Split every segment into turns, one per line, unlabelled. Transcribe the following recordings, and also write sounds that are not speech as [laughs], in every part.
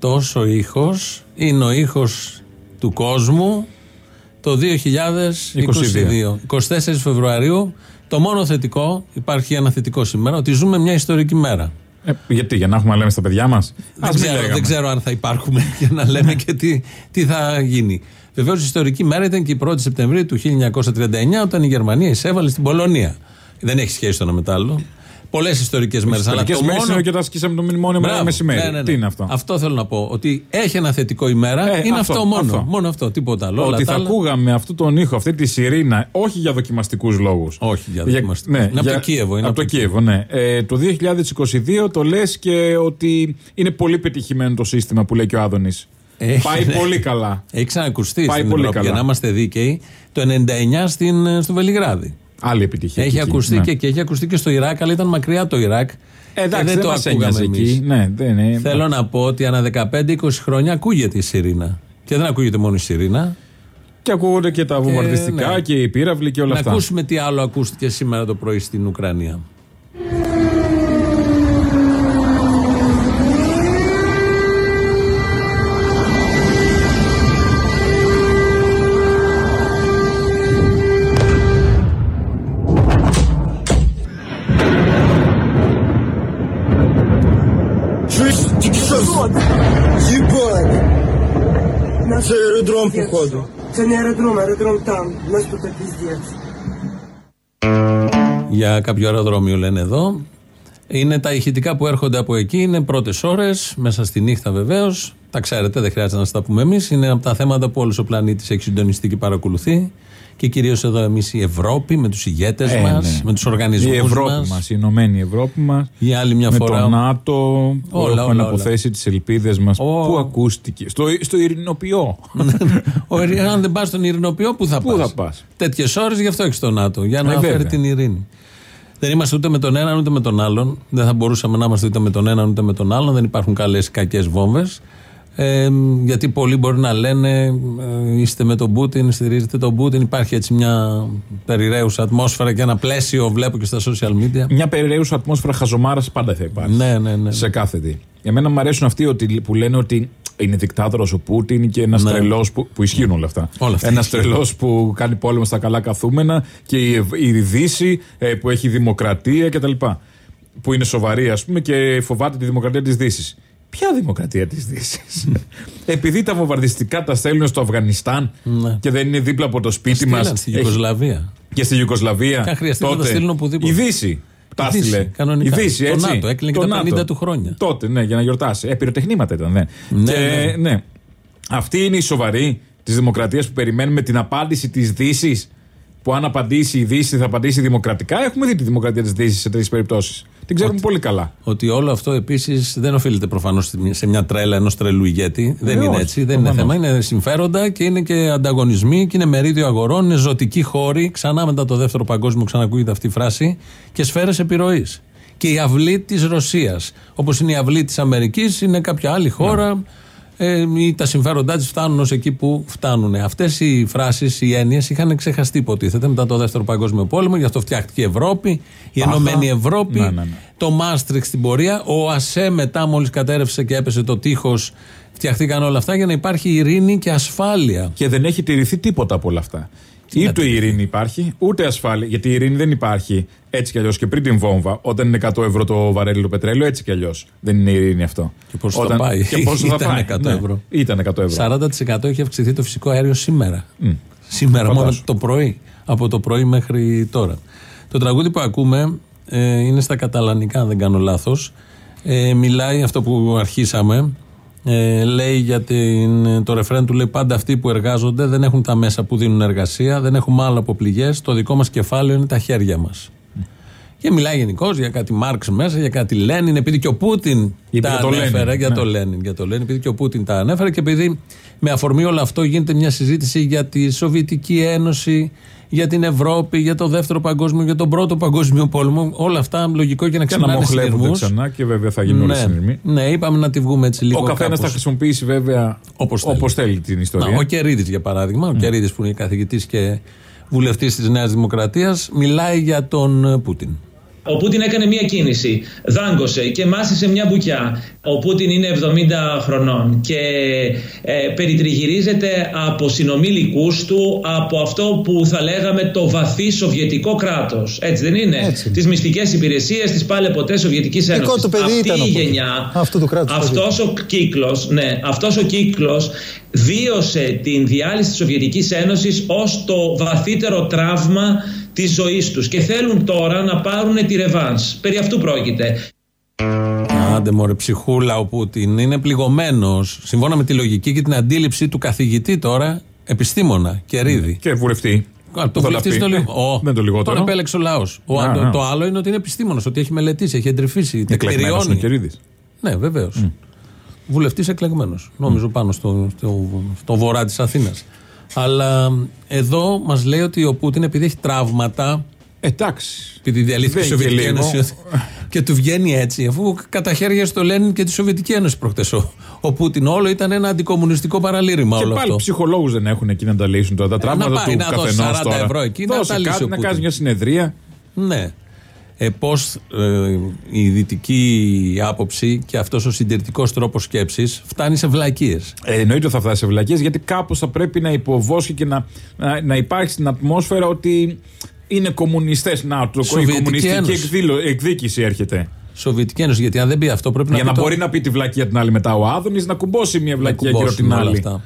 αυτός ο ήχος είναι ο ήχος του κόσμου το 2022. 24 Φεβρουαρίου. Το μόνο θετικό, υπάρχει ένα θετικό σήμερα, ότι ζούμε μια ιστορική μέρα.
Ε, γιατί, για να έχουμε να λέμε στα παιδιά μας;
Δεν, ξέρω, δεν ξέρω αν θα υπάρχουμε [laughs] για να λέμε και τι, τι θα γίνει. Βεβαίως η ιστορική μέρα ήταν και η 1η Σεπτεμβρίου του 1939, όταν η Γερμανία εισέβαλε στην Πολωνία. Δεν έχει σχέση το ένα με το άλλο. Πολλές ιστορικές μέρες.
Αλλά το μόνο. είναι και όταν ασκήσαμε το μνημόνιο μετά μεσημέρι. Ναι, ναι, ναι. Τι είναι αυτό;
Αυτό θέλω να πω. Ότι έχει ένα θετικό ημέρα. Ε, είναι αυτό, αυτό μόνο. Αυτό. Μόνο αυτό. Τίποτα άλλο.
Ότι θα άλλα... ακούγαμε αυτόν τον ήχο, αυτή τη σιρήνα, όχι για δοκιμαστικούς λόγους.
Όχι για δοκιμαστικούς. Ναι, είναι από το Κίεβο.
Είναι από το Κίεβο, ναι. Ε, το 2022 το λες και ότι είναι πολύ πετυχημένο το σύστημα που λέει και ο Άδωνης. Πάει πολύ καλά.
Έχει ξανακουστεί Πάει στην πολύ Ευρώπη, καλά. για να είμαστε δίκαιοι, το 99 στην, στο Βελιγράδι.
Άλλη επιτυχία.
Έχει ακουστεί ναι. και, και έχει ακουστεί και στο Ιράκ, αλλά ήταν μακριά το Ιράκ.
Ε, εντάξει, δεν, δεν το ακούγαμε εκεί. Ναι, δεν είναι.
Θέλω να πω ότι ανά 15-20 χρόνια ακούγεται η Σιρήνα. Και δεν ακούγεται μόνο η Σιρήνα.
Και ακούγονται και τα βομβαρδιστικά ναι. και οι πύραυλοι και όλα
να
αυτά.
Να ακούσουμε τι άλλο ακούστηκε σήμερα το πρωί στην Ουκρανία.
Це аеродром, походу. Це не аеродром, аеродром там. У нас тут пиздец.
Για κάποιο αεροδρόμιο λένε εδώ. Είναι τα ηχητικά που έρχονται από εκεί, είναι πρώτε ώρε, μέσα στη νύχτα βεβαίω. Τα ξέρετε, δεν χρειάζεται να σας τα πούμε εμείς. Είναι από τα θέματα που όλος ο πλανήτης έχει συντονιστεί και παρακολουθεί και κυρίως εδώ εμείς η Ευρώπη με τους ηγέτες ε, μας, ναι. με τους οργανισμούς μα.
Η Ευρώπη μας, η Ενωμένη Ευρώπη μας.
Η άλλη μια
με
φορά.
Το ΝΑΤΟ, όλα, που αποθέσει τις ελπίδες μας. Πού ακούστηκε; Στο, στο Ειρηνοποιό. [laughs]
αν δεν πας στον Ειρηνοποιό, πού θα πας; Τέτοιες ώρες γι' αυτό έχεις το ΝΑΤΟ. Για να ε, φέρει την ειρήνη. Δεν είμαστε ούτε με τον έναν ούτε με τον άλλον. Δεν θα μπορούσαμε να είμαστε ούτε με τον έναν ούτε με τον άλλον. Δεν υπάρχουν καλές ή κακές βόμβες. Ε, γιατί πολλοί μπορεί να λένε ε, είστε με τον Πούτιν, στηρίζετε τον Πούτιν. Υπάρχει έτσι μια περιραίουσα ατμόσφαιρα και ένα πλαίσιο, βλέπω και στα social media.
Μια περιραίουσα ατμόσφαιρα χαζομάρας πάντα θα υπάρχει.
Ναι, ναι, ναι.
Σε κάθε τι. Για μένα μου αρέσουν αυτοί ότι, που λένε ότι είναι δικτάτορο ο Πούτιν και ένας ναι. τρελός που, που ισχύουν όλα αυτά. Ένας τρελός που κάνει πόλεμο στα καλά καθούμενα και η, η Δύση ε, που έχει δημοκρατία κτλ. Που είναι σοβαρή, ας πούμε, και φοβάται τη δημοκρατία της Δύσης. Ποια δημοκρατία της Δύσης; [laughs] Επειδή τα βομβαρδιστικά τα στέλνουν στο Αφγανιστάν ναι. και δεν είναι δίπλα από το σπίτι μας.
Στη Γιουγκοσλαβία.
Και στη Ιουγκοσλαβία.
Και χρειαστεί να τα στείλουν οπουδήποτε.
Η Δύση. Τα έστειλε.
Η
Δύση, έτσι.
Το ΝΑΤΟ έκλεινε και τα 50 του χρόνια.
Τότε, ναι, για να γιορτάσει. Ε, πυροτεχνήματα ήταν, ναι.
Ναι,
και,
ναι.
ναι. Αυτή είναι η σοβαρή της δημοκρατίας που περιμένουμε την απάντηση της Δύσης. Που αν απαντήσει η Δύση θα απαντήσει δημοκρατικά. Έχουμε δει τη δημοκρατία της Δύσης σε τέτοιε περιπτώσεις. Την ξέρουμε
ότι,
πολύ καλά.
Ότι όλο αυτό επίσης δεν οφείλεται προφανώς σε μια τρέλα ενός τρελού ηγέτη. Ε, δεν είναι όχι, έτσι. Δεν είναι θέμα. Είναι συμφέροντα και είναι και ανταγωνισμοί και είναι μερίδιο αγορών. Είναι ζωτικοί χώροι. Ξανά μετά το δεύτερο παγκόσμιο ξανακούγεται αυτή η φράση. Και σφαίρες επιρροής. Και η αυλή της Ρωσίας. Όπως είναι η αυλή της Αμερικής, είναι κάποια άλλη χώρα. Ναι ε, ή τα συμφέροντά της φτάνουν ως εκεί που φτάνουν. Αυτές οι φράσεις, οι έννοιες είχαν ξεχαστεί, υποτίθεται, μετά το Δεύτερο Παγκόσμιο Πόλεμο. Γι' αυτό φτιάχτηκε η Ευρώπη, η Ενωμένη Ευρώπη,
ναι, ναι, ναι.
το Μάστριξ στην πορεία. Ο ΑΣΕ μετά, μόλις κατέρευσε και έπεσε το τείχος, φτιαχτήκαν όλα αυτά για να υπάρχει ειρήνη και ασφάλεια.
Και δεν έχει τηρηθεί τίποτα από όλα αυτά. Ούτε η ειρήνη υπάρχει, ούτε ασφάλεια. Γιατί η ειρήνη δεν υπάρχει έτσι κι αλλιώς και πριν την βόμβα, όταν είναι 100 ευρώ το βαρέλι του πετρέλαιο, έτσι κι αλλιώς. Δεν είναι ειρήνη αυτό.
Και πόσο θα πάει;
Και πόσο θα [laughs]
πάει. 100
ναι,
ευρώ.
Ήταν 100 ευρώ.
40% έχει αυξηθεί το φυσικό αέριο σήμερα. Mm. Σήμερα, μόνο το πρωί. Από το πρωί μέχρι τώρα. Το τραγούδι που ακούμε ε, είναι στα καταλανικά, αν δεν κάνω λάθος. Ε, μιλάει αυτό που αρχίσαμε ε, λέει για την, το ρεφρέν του λέει πάντα αυτοί που εργάζονται δεν έχουν τα μέσα που δίνουν εργασία, δεν έχουμε άλλο από πληγές. Το δικό μας κεφάλαιο είναι τα χέρια μας. Και μιλάει γενικώς για κάτι Μάρξ μέσα, για κάτι Λένιν, επειδή και ο Πούτιν τα ανέφερε. για, το Λένιν, ναι. για το Λένιν, επειδή και ο Πούτιν τα ανέφερε και επειδή με αφορμή όλο αυτό γίνεται μια συζήτηση για τη Σοβιετική Ένωση, για την Ευρώπη, για το δεύτερο παγκόσμιο, για τον πρώτο παγκόσμιο πόλεμο. Όλα αυτά λογικό και να ξεχνάνε
συνειρμούς. ξανά και βέβαια θα γίνουν
ναι,
όλοι συνειρμοί.
Ναι, είπαμε να τη βγούμε έτσι λίγο.
Ο καθένας θα χρησιμοποιήσει βέβαια όπως θέλει. θέλει. την ιστορία.
Να, ο Κερίδης για παράδειγμα, mm. ο Κερίδης που είναι καθηγητής και βουλευτής της Νέας Δημοκρατίας, μιλάει για τον Πούτιν.
Ο Πούτιν έκανε μία κίνηση, δάγκωσε και μάσησε μια μπουκιά. Ο Πούτιν είναι 70 χρονών και ε, περιτριγυρίζεται από συνομήλικούς του από αυτό που θα λέγαμε το βαθύ σοβιετικό κράτος. Έτσι δεν είναι; Έτσι. Τις μυστικές υπηρεσίες της πάλι ποτέ Σοβιετικής Ένωσης.
Το παιδί
Αυτή
ήταν
η γενιά,
αυτού του κράτους
αυτός ο κύκλος, ναι, αυτός ο κύκλος βίωσε την διάλυση της Σοβιετικής Ένωσης ως το βαθύτερο τραύμα τη ζωής τους και θέλουν τώρα να πάρουν τη ρεβάνς. Περί αυτού πρόκειται.
Άντε μωρέ ψυχούλα ο Πούτιν είναι πληγωμένος. Σύμφωνα με τη λογική και την αντίληψη του καθηγητή τώρα επιστήμονα και ρίδι.
Και βουλευτή.
το βουλευτή το λίγο.
Δεν το λιγότερο.
Τον επέλεξε ο λαός. Το άλλο είναι ότι είναι επιστήμονας, ότι έχει μελετήσει, έχει εντρυφήσει, τεκμηριώνει. Ναι, βεβαίως. Mm. Βουλευτής εκλεγμένος. Νομίζω πάνω στο, στο, στο βορρά της Αθήνας. Αλλά εδώ μας λέει ότι ο Πούτιν επειδή έχει τραύματα.
Εντάξει.
Επειδή διαλύθηκε η Σοβιετική Ένωση. Και του βγαίνει έτσι, αφού κατά χέρια στο Λένιν και τη Σοβιετική Ένωση προχτές. Ο, ο Πούτιν όλο ήταν ένα αντικομουνιστικό παραλήρημα.
Και
όλο
πάλι ψυχολόγους δεν έχουν εκεί να τα λύσουν τώρα. Τα ε, τραύματα του καθενός τώρα.
Ευρώ εκεί, Δώσε να, κάτι,
να κάνει μια συνεδρία.
Ναι ε, πώς ε, η δυτική άποψη και αυτός ο συντηρητικός τρόπος σκέψης φτάνει σε βλακίες.
Ε, εννοείται ότι θα φτάσει σε βλακίες γιατί κάπως θα πρέπει να υποβώσει και να, να, να υπάρχει στην ατμόσφαιρα ότι είναι κομμουνιστές. Να, το, η κομμουνιστική εκδήλω, εκδίκηση έρχεται.
Σοβιετική Ένωση. Γιατί αν δεν πει αυτό, πρέπει
Για
να.
Για να μπορεί να πει τη βλακία την άλλη μετά ο Άδωνης, να κουμπώσει μια βλακία και την άλλη. Αυτά.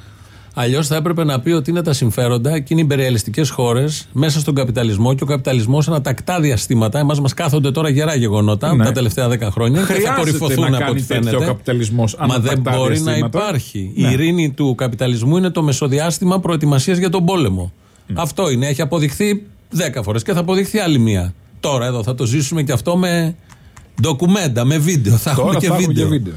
Αλλιώς θα έπρεπε να πει ότι είναι τα συμφέροντα και είναι υπεριαλιστικές χώρες μέσα στον καπιταλισμό και ο καπιταλισμός ανατακτά διαστήματα. Εμάς μας κάθονται τώρα γερά γεγονότα ναι. τα τελευταία δέκα χρόνια
και θα κορυφωθούν από ό,τι φαίνεται. Ο καπιταλισμός,
Μα δεν μπορεί
διαστήματα.
να υπάρχει. Ναι. Η ειρήνη του καπιταλισμού είναι το μεσοδιάστημα προετοιμασίας για τον πόλεμο. Ναι. Αυτό είναι. Έχει αποδειχθεί δέκα φορές και θα αποδειχθεί άλλη μία. Τώρα εδώ θα το ζήσουμε και αυτό με ντοκουμέντα, με βίντεο. Θα
έχουμε και βίντεο.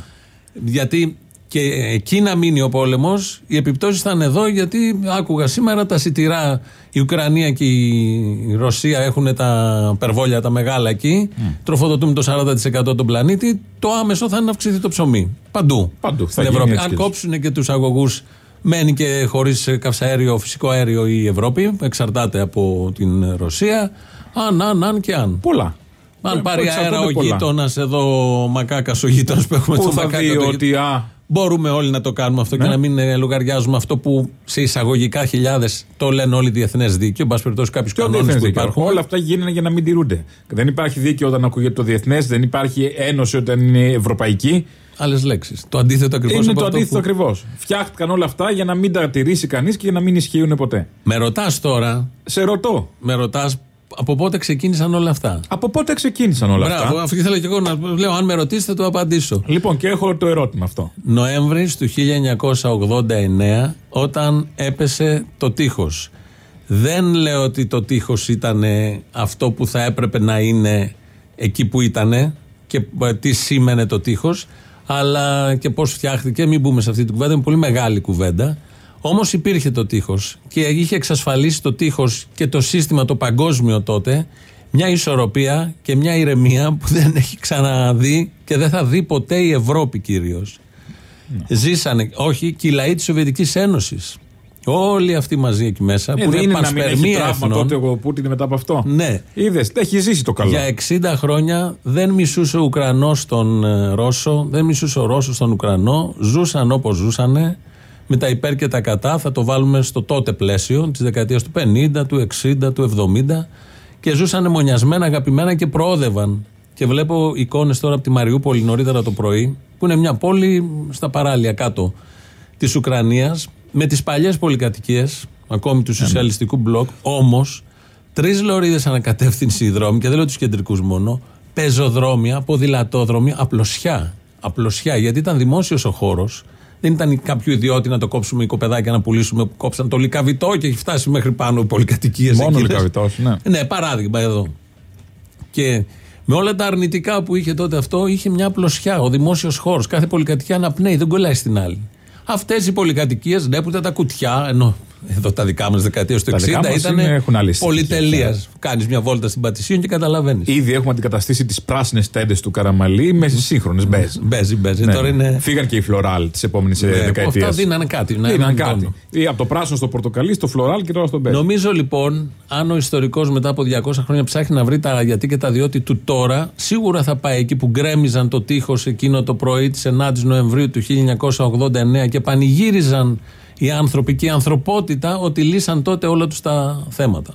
Γιατί και εκεί να μείνει ο πόλεμος, οι επιπτώσεις θα είναι εδώ, γιατί άκουγα σήμερα τα σιτηρά. Η Ουκρανία και η Ρωσία έχουν τα περβόλια τα μεγάλα εκεί. Mm. Τροφοδοτούν το 40% τον πλανήτη. Το άμεσο θα είναι να αυξηθεί το ψωμί. Παντού.
Παντού.
Στην Ευρώπη. Αν κόψουν και τους αγωγούς, μένει και χωρίς καυσαέριο, φυσικό αέριο η Ευρώπη. Εξαρτάται από την Ρωσία. Αν, αν, αν και αν.
Πολλά.
Αν πάρει αέρα ο γείτονας εδώ, μακάκας ο γείτονας που έχουμε
το μακάκα. ότι α,
Μπορούμε όλοι να το κάνουμε αυτό ναι. και να μην ε, λογαριάζουμε αυτό που σε εισαγωγικά χιλιάδες το λένε όλοι διεθνές δίκαιο. Εν πάση περιπτώσει, κάποιου κανόνες που υπάρχουν.
Όλα αυτά γίνανε για να μην τηρούνται. Δεν υπάρχει δίκαιο όταν ακούγεται το διεθνές, δεν υπάρχει ένωση όταν είναι ευρωπαϊκή.
Άλλες λέξεις. Το αντίθετο ακριβώς.
Είναι το αντίθετο που... ακριβώς. Φτιάχτηκαν όλα αυτά για να μην τα τηρήσει κανείς και για να μην ισχύουν ποτέ.
Με ρωτάς τώρα.
Σε ρωτώ.
Με ρωτάς από πότε ξεκίνησαν όλα αυτά;
Από πότε ξεκίνησαν όλα
Μπράβο,
αυτά;
Μπράβο, αυτό ήθελα και εγώ να λέω. Αν με ρωτήσετε, το απαντήσω.
Λοιπόν, και έχω το ερώτημα αυτό.
Νοέμβρη του 1989, όταν έπεσε το τείχος. Δεν λέω ότι το τείχος ήταν αυτό που θα έπρεπε να είναι εκεί που ήταν και ε, τι σήμαινε το τείχος, αλλά και πώς φτιάχτηκε. Μην μπούμε σε αυτή την κουβέντα, είναι πολύ μεγάλη κουβέντα. Όμως υπήρχε το τείχος και είχε εξασφαλίσει το τείχος και το σύστημα το παγκόσμιο τότε μια ισορροπία και μια ηρεμία που δεν έχει ξαναδεί και δεν θα δει ποτέ η Ευρώπη κυρίως. Ναι. Ζήσανε, όχι και οι λαοί της Σοβιετικής Ένωσης. Όλοι αυτοί μαζί εκεί μέσα.
Ε,
που
δεν είναι πανσπερμή τραύμα τότε ο Πούτιν μετά από αυτό;
Ναι.
Είδες, έχει ζήσει το καλό.
Για 60 χρόνια δεν μισούσε ο Ουκρανός τον ε, Ρώσο, δεν μισούσε ο Ρώσος τον Ουκρανό. Ζούσαν όπως ζούσανε με τα υπέρ και τα κατά θα το βάλουμε στο τότε πλαίσιο της δεκαετίας του 50, του 60, του 70 και ζούσαν μονιασμένα, αγαπημένα και προόδευαν. Και βλέπω εικόνες τώρα από τη Μαριούπολη νωρίτερα το πρωί, που είναι μια πόλη στα παράλια κάτω της Ουκρανίας, με τις παλιές πολυκατοικίες, ακόμη του σοσιαλιστικού μπλοκ, όμως τρεις λωρίδες ανακατεύθυνση δρόμοι, και δεν λέω τους κεντρικούς μόνο, πεζοδρόμια, ποδηλατόδρομοι, απλωσιά. Απλωσιά, γιατί ήταν δημόσιος ο χώρος δεν ήταν κάποιο ιδιότητα να το κόψουμε οικοπεδάκια να πουλήσουμε που κόψαν το λικαβιτό και έχει φτάσει μέχρι πάνω οι πολυκατοικίες.
Μόνο λικαβιτός, ναι.
Ναι, παράδειγμα εδώ. Και με όλα τα αρνητικά που είχε τότε αυτό, είχε μια πλωσιά. Ο δημόσιος χώρος. Κάθε πολυκατοικία αναπνέει, δεν κολλάει στην άλλη. Αυτές οι πολυκατοικίες, ναι, που ήταν τα κουτιά, ενώ εδώ τα δικά μας δεκαετία του 60 ήταν πολυτελείας. Κάνεις μια βόλτα στην Πατησίων και καταλαβαίνεις.
Ήδη έχουμε αντικαταστήσει τις πράσινες τέντες του Καραμαλή με σύγχρονες μπέζ.
Μπέζ, μπέζ. Ναι. Τώρα είναι...
Φύγαν και οι φλωράλ τη επόμενη ναι, δεκαετία.
Αυτά δίνανε κάτι.
Δίνανε κάτι. Ή από το πράσινο στο πορτοκαλί, στο φλωράλ και τώρα στο μπέζ.
Νομίζω λοιπόν, αν ο ιστορικός μετά από 200 χρόνια ψάχνει να βρει τα γιατί και τα διότι του τώρα, σίγουρα θα πάει εκεί που γκρέμιζαν το τείχος εκείνο το πρωί της 9η Νοεμβρίου του 1989 και πανηγύριζαν οι άνθρωποι και η ανθρωπότητα ότι λύσαν τότε όλα τους τα θέματα.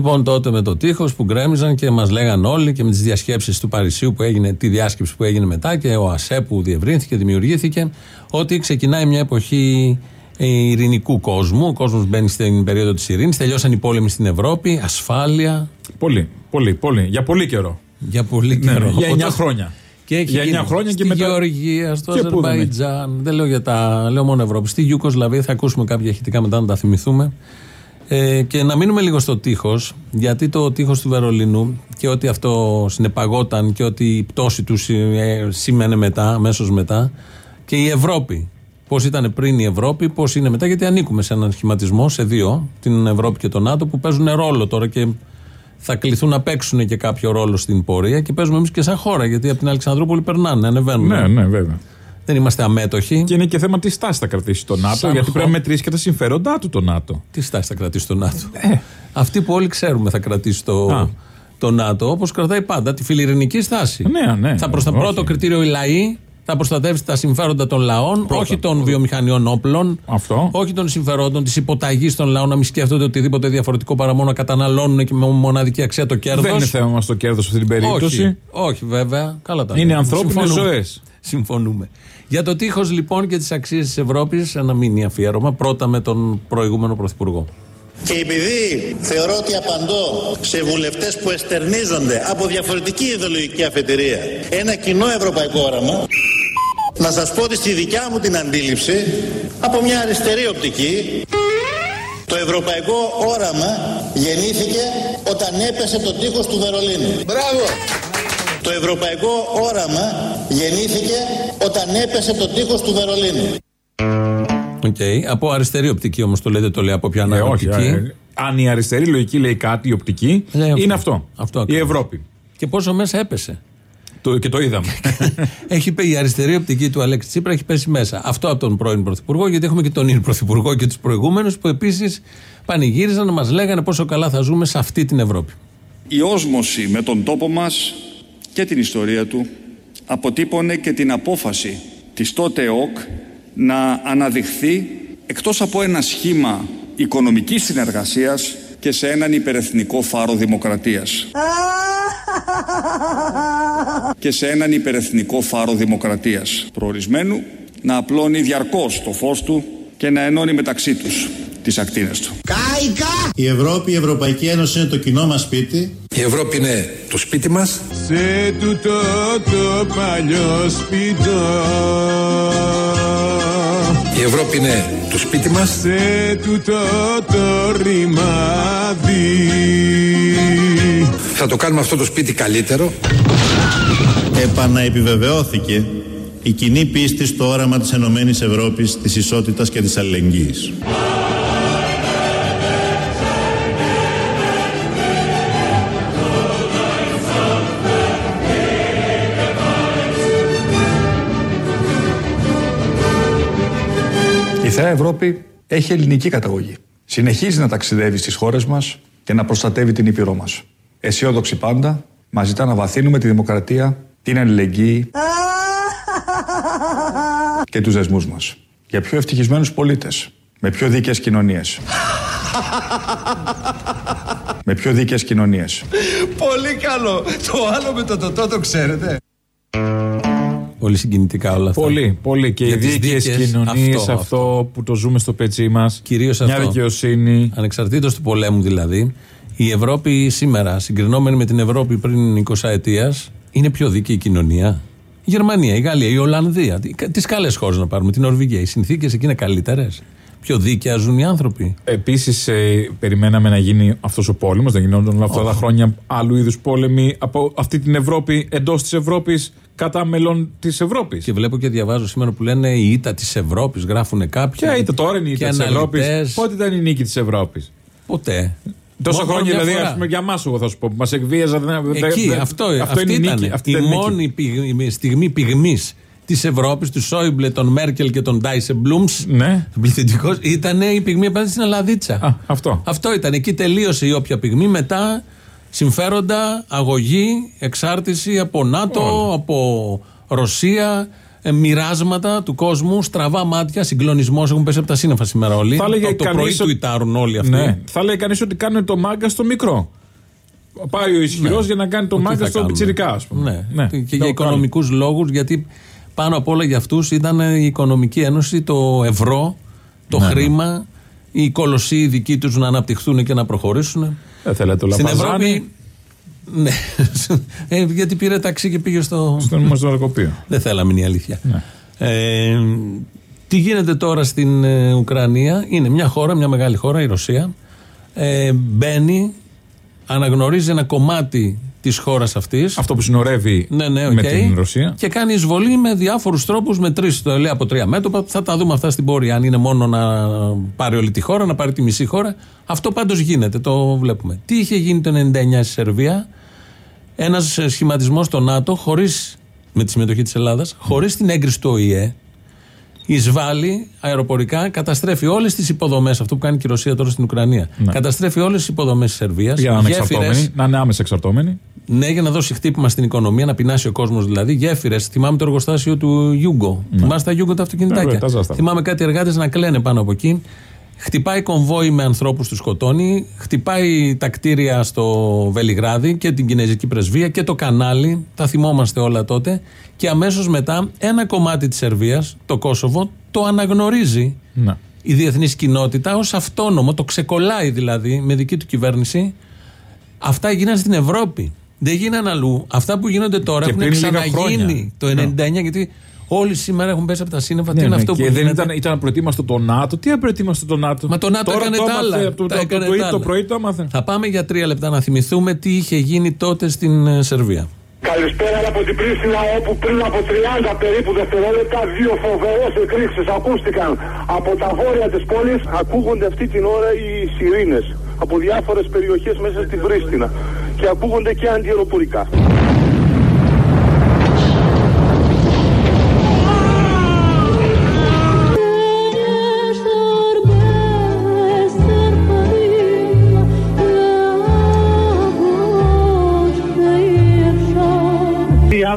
Λοιπόν, τότε με το τείχος που γκρέμιζαν και μας λέγαν όλοι και με τις διασκέψεις του Παρισίου που έγινε, τη διάσκεψη που έγινε μετά και ο ΑΣΕ που διευρύνθηκε, δημιουργήθηκε, ότι ξεκινάει μια εποχή ειρηνικού κόσμου. Ο κόσμος μπαίνει στην περίοδο της ειρήνης. Τελειώσαν οι πόλεμοι στην Ευρώπη, ασφάλεια.
Πολύ, πολύ, πολύ. Για πολύ καιρό.
Για πολύ ναι, καιρό.
Ναι, για 9 χρόνια.
Και έχει για 9 χρόνια και μετά. Γεωργία, στο Αζερβαϊτζάν. Δεν λέω για τα. Λέω μόνο Ευρώπη. Στη Ιούκοσλαβία θα ακούσουμε κάποια ηχητικά μετά να τα θυμηθούμε. Ε, και να μείνουμε λίγο στο τείχος, γιατί το τείχος του Βερολίνου και ότι αυτό συνεπαγόταν και ότι η πτώση του ε, σήμαινε μετά, αμέσως μετά, και η Ευρώπη. Πώς ήταν πριν η Ευρώπη, πώς είναι μετά, γιατί ανήκουμε σε έναν σχηματισμό, σε δύο, την Ευρώπη και τον ΝΑΤΟ, που παίζουν ρόλο τώρα και θα κληθούν να παίξουν και κάποιο ρόλο στην πορεία και παίζουμε εμείς και σαν χώρα, γιατί από την Αλεξανδρούπολη περνάνε, ανεβαίνουν.
Ναι, ναι, βέβαια.
Δεν είμαστε αμέτωχοι.
Και είναι και θέμα τι στάση θα κρατήσει το ΝΑΤΟ, γιατί πρέπει να μετρήσει και τα συμφέροντά του το ΝΑΤΟ.
Τι στάση θα κρατήσει το ΝΑΤΟ; Ε. Αυτοί που όλοι ξέρουμε θα κρατήσει το, το ΝΑΤΟ, όπως κρατάει πάντα, τη φιλιρινική στάση.
Ναι, ναι.
Θα προστα... πρώτο κριτήριο οι λαοί, θα προστατεύσει τα συμφέροντα των λαών, όχι των βιομηχανιών όπλων,
Αυτό.
όχι των συμφερόντων της υποταγής των λαών να μην σκέφτονται οτιδήποτε διαφορετικό παρά μόνο να καταναλώνουν και με μοναδική αξία το κέρδος.
Δεν είναι θέμα μας το κέρδος σε αυτή την περίπτωση.
Όχι, όχι βέβαια. Καλά τα
Είναι ανθρώπινες ζωές.
Συμφωνούμε. Για το τείχος λοιπόν και τις αξίες της Ευρώπης, ένα μήνυμα αφιέρωμα. Πρώτα με τον προηγούμενο Πρωθυπουργό.
Και επειδή θεωρώ ότι απαντώ σε βουλευτές που εστερνίζονται από διαφορετική ιδεολογική αφετηρία ένα κοινό ευρωπαϊκό όραμα, να σας πω ότι στη δικιά μου την αντίληψη, από μια αριστερή οπτική, το ευρωπαϊκό όραμα γεννήθηκε όταν έπεσε το τείχος του Βερολίνου. Μπράβο! Το ευρωπαϊκό όραμα γεννήθηκε όταν έπεσε το τείχος του Βερολίνου.
Okay. Από αριστερή οπτική όμως το λέτε, το λέει από ποια ε, οπτική. Ε,
αν η αριστερή λογική λέει κάτι, η οπτική είναι αυτό. αυτό η Ευρώπη.
Και πόσο μέσα έπεσε.
Το, και το είδαμε. [laughs]
έχει η αριστερή οπτική του Αλέξη Τσίπρα έχει πέσει μέσα. Αυτό από τον πρώην Πρωθυπουργό, γιατί έχουμε και τον ίδιο Πρωθυπουργό και τους προηγούμενους που επίσης πανηγύριζαν να μας λέγανε πόσο καλά θα ζούμε σε αυτή την Ευρώπη.
Η όσμωση με τον τόπο μας και την ιστορία του αποτύπωνε και την απόφαση της τότε ΕΟΚ να αναδειχθεί εκτός από ένα σχήμα οικονομικής συνεργασίας και σε έναν υπερεθνικό φάρο δημοκρατίας. [laughs] και σε έναν υπερεθνικό φάρο δημοκρατίας προορισμένου να απλώνει διαρκώς το φως του και να ενώνει μεταξύ τους τις ακτίνες του.
Κάικα! Η Ευρώπη, η Ευρωπαϊκή Ένωση είναι το κοινό μας σπίτι.
Η Ευρώπη είναι το σπίτι μας.
Σε τούτο το παλιό σπίτι.
Η Ευρώπη είναι το σπίτι μας
Σε τούτο το ρημάδι
Θα το κάνουμε αυτό το σπίτι καλύτερο
Επαναεπιβεβαιώθηκε η κοινή πίστη στο όραμα της Ενωμένης Ευρώπης, της ισότητας και της αλληλεγγύης.
Η Θεά Ευρώπη έχει ελληνική καταγωγή. Συνεχίζει να ταξιδεύει στις χώρες μας και να προστατεύει την Ήπειρό μας. Αισιόδοξη πάντα, μας ζητά να βαθύνουμε τη δημοκρατία, την αλληλεγγύη [laughs] και τους δεσμούς μας. Για πιο ευτυχισμένους πολίτες, με πιο δίκαιες κοινωνίες. [laughs] με πιο δίκαιες κοινωνίες.
Πολύ καλό Το άλλο με το τοτό το ξέρετε
Πολύ συγκινητικά όλα αυτά.
Πολύ, πολύ. Και οι δίκαιε κοινωνίες, αυτό, αυτό, που το ζούμε στο πετσί μας.
Κυρίως αυτό.
Μια δικαιοσύνη.
Ανεξαρτήτως του πολέμου δηλαδή, η Ευρώπη σήμερα, συγκρινόμενη με την Ευρώπη πριν 20 ετία, είναι πιο δίκαιη η κοινωνία. Η Γερμανία, η Γαλλία, η Ολλανδία. Τι καλές χώρες να πάρουμε, την Νορβηγία. Οι συνθήκες εκεί είναι καλύτερες. Πιο δίκαια ζουν οι άνθρωποι.
Επίσης, ε, περιμέναμε να γίνει αυτός ο πόλεμος, να γινόταν όλα αυτά τα χρόνια άλλου είδους πόλεμοι από αυτή την Ευρώπη, εντός της Ευρώπης, κατά μελών της Ευρώπης.
Και βλέπω και διαβάζω σήμερα που λένε η ήττα της Ευρώπης, γράφουν κάποιοι.
Ποια ήττα τώρα είναι η ήττα της Ευρώπης. Πότε ήταν η νίκη της Ευρώπης;
Ποτέ.
Τόσα χρόνια δηλαδή, ας πούμε, για εμά, εγώ θα σου πω, που μας εκβίαζαν.
Εκεί, αυτό, αυτό αυτή είναι η, νίκη, αυτή η μόνη πυγμή, στιγμή πυγμής της Ευρώπης, του Σόιμπλε, τον Μέρκελ και τον Ντάισε Μπλουμς.
Ναι.
Πληθυντικός, ήταν η πυγμή απέναντι στην Αλαδίτσα.
Α, αυτό.
αυτό ήταν. Εκεί τελείωσε η όποια πυγμή. Μετά συμφέροντα, αγωγή, εξάρτηση από ΝΑΤΟ, από Ρωσία, ε, μοιράσματα του κόσμου, στραβά μάτια, συγκλονισμός. Έχουν πέσει από τα σύννεφα σήμερα όλοι.
Θα
το, το πρωί του ιτάρουν όλοι αυτοί.
Ναι. Θα λέει κανείς ότι κάνουν το μάγκα στο μικρό. Πάει ο ισχυρός ναι. για να κάνει το μάγκα στο πιτσυρικά, ας πούμε.
Ναι. ναι. Και για οικονομικούς λόγους, γιατί πάνω απ' όλα για αυτούς ήταν η Οικονομική Ένωση, το ευρώ, το ναι, ναι. χρήμα, οι κολοσσοί δικοί τους να αναπτυχθούν και να προχωρήσουν.
Δεν θέλετε
Στην Ευρώπη. Ναι. ε, γιατί πήρε ταξί και πήγε στο.
Στο δημοσιογραφικό.
Δεν θέλαμε είναι η αλήθεια. Ναι. Ε, τι γίνεται τώρα στην ε, Ουκρανία, είναι μια χώρα, μια μεγάλη χώρα, η Ρωσία. Ε, μπαίνει, αναγνωρίζει ένα κομμάτι της χώρας αυτής.
Αυτό που συνορεύει ναι, ναι, okay. με την Ρωσία.
Και κάνει εισβολή με διάφορους τρόπους, με τρεις, το λέει από τρία μέτωπα. Θα τα δούμε αυτά στην πορεία. Αν είναι μόνο να πάρει όλη τη χώρα, να πάρει τη μισή χώρα. Αυτό πάντως γίνεται, το βλέπουμε. Τι είχε γίνει το 99 στη Σερβία, ένας σχηματισμός στο ΝΑΤΟ, χωρίς με τη συμμετοχή της Ελλάδας, χωρίς την έγκριση του ΟΗΕ, εισβάλλει αεροπορικά, καταστρέφει όλες τις υποδομές. Αυτό που κάνει και η Ρωσία τώρα στην Ουκρανία. Ναι. Καταστρέφει όλες τις υποδομές της Σερβίας.
Για να είναι να είναι άμεσα εξαρτώμενοι.
Ναι, για να δώσει χτύπημα στην οικονομία, να πεινάσει ο κόσμος δηλαδή. Γέφυρες. Θυμάμαι το εργοστάσιο του Γιούγκο. Ναι. Θυμάστε τα Γιούγκο τα αυτοκινητάκια; Ναι, Θυμάμαι κάτι εργάτες να κλαίνε πάνω από εκεί. Χτυπάει κομβόι με ανθρώπους τους σκοτώνει. Χτυπάει τα κτίρια στο Βελιγράδι και την Κινέζικη πρεσβεία και το κανάλι. Τα θυμόμαστε όλα τότε. Και αμέσως μετά ένα κομμάτι της Σερβίας, το Κόσοβο, το αναγνωρίζει
να.
η διεθνής κοινότητα ως αυτόνομο. Το ξεκολλάει δηλαδή με δική του κυβέρνηση. Αυτά έγιναν στην Ευρώπη. Δεν γίνανε αλλού. Αυτά που γίνονται τώρα και έχουν ξαναγίνει το 99 ναι. γιατί Όλοι σήμερα έχουν πέσει από τα σύννεφα. Ναι, τι είναι ναι, αυτό
και
που
δεν ήταν, ήταν προετοίμαστο το ΝΑΤΟ. Τι απροετοίμαστο το ΝΑΤΟ;
Μα το ΝΑΤΟ έκανε τα άλλα.
Το, το, το, πρωί το έμαθε.
Θα πάμε για τρία λεπτά να θυμηθούμε τι είχε γίνει τότε στην ε, Σερβία.
Καλησπέρα από την Πρίστινα όπου πριν από 30 περίπου δευτερόλεπτα δύο φοβερές εκρήξεις ακούστηκαν από τα βόρεια της πόλης. Ακούγονται αυτή την ώρα οι σιρήνες από διάφορες περιοχές μέσα στην Πρίστινα και ακούγονται και αντιεροπορικά.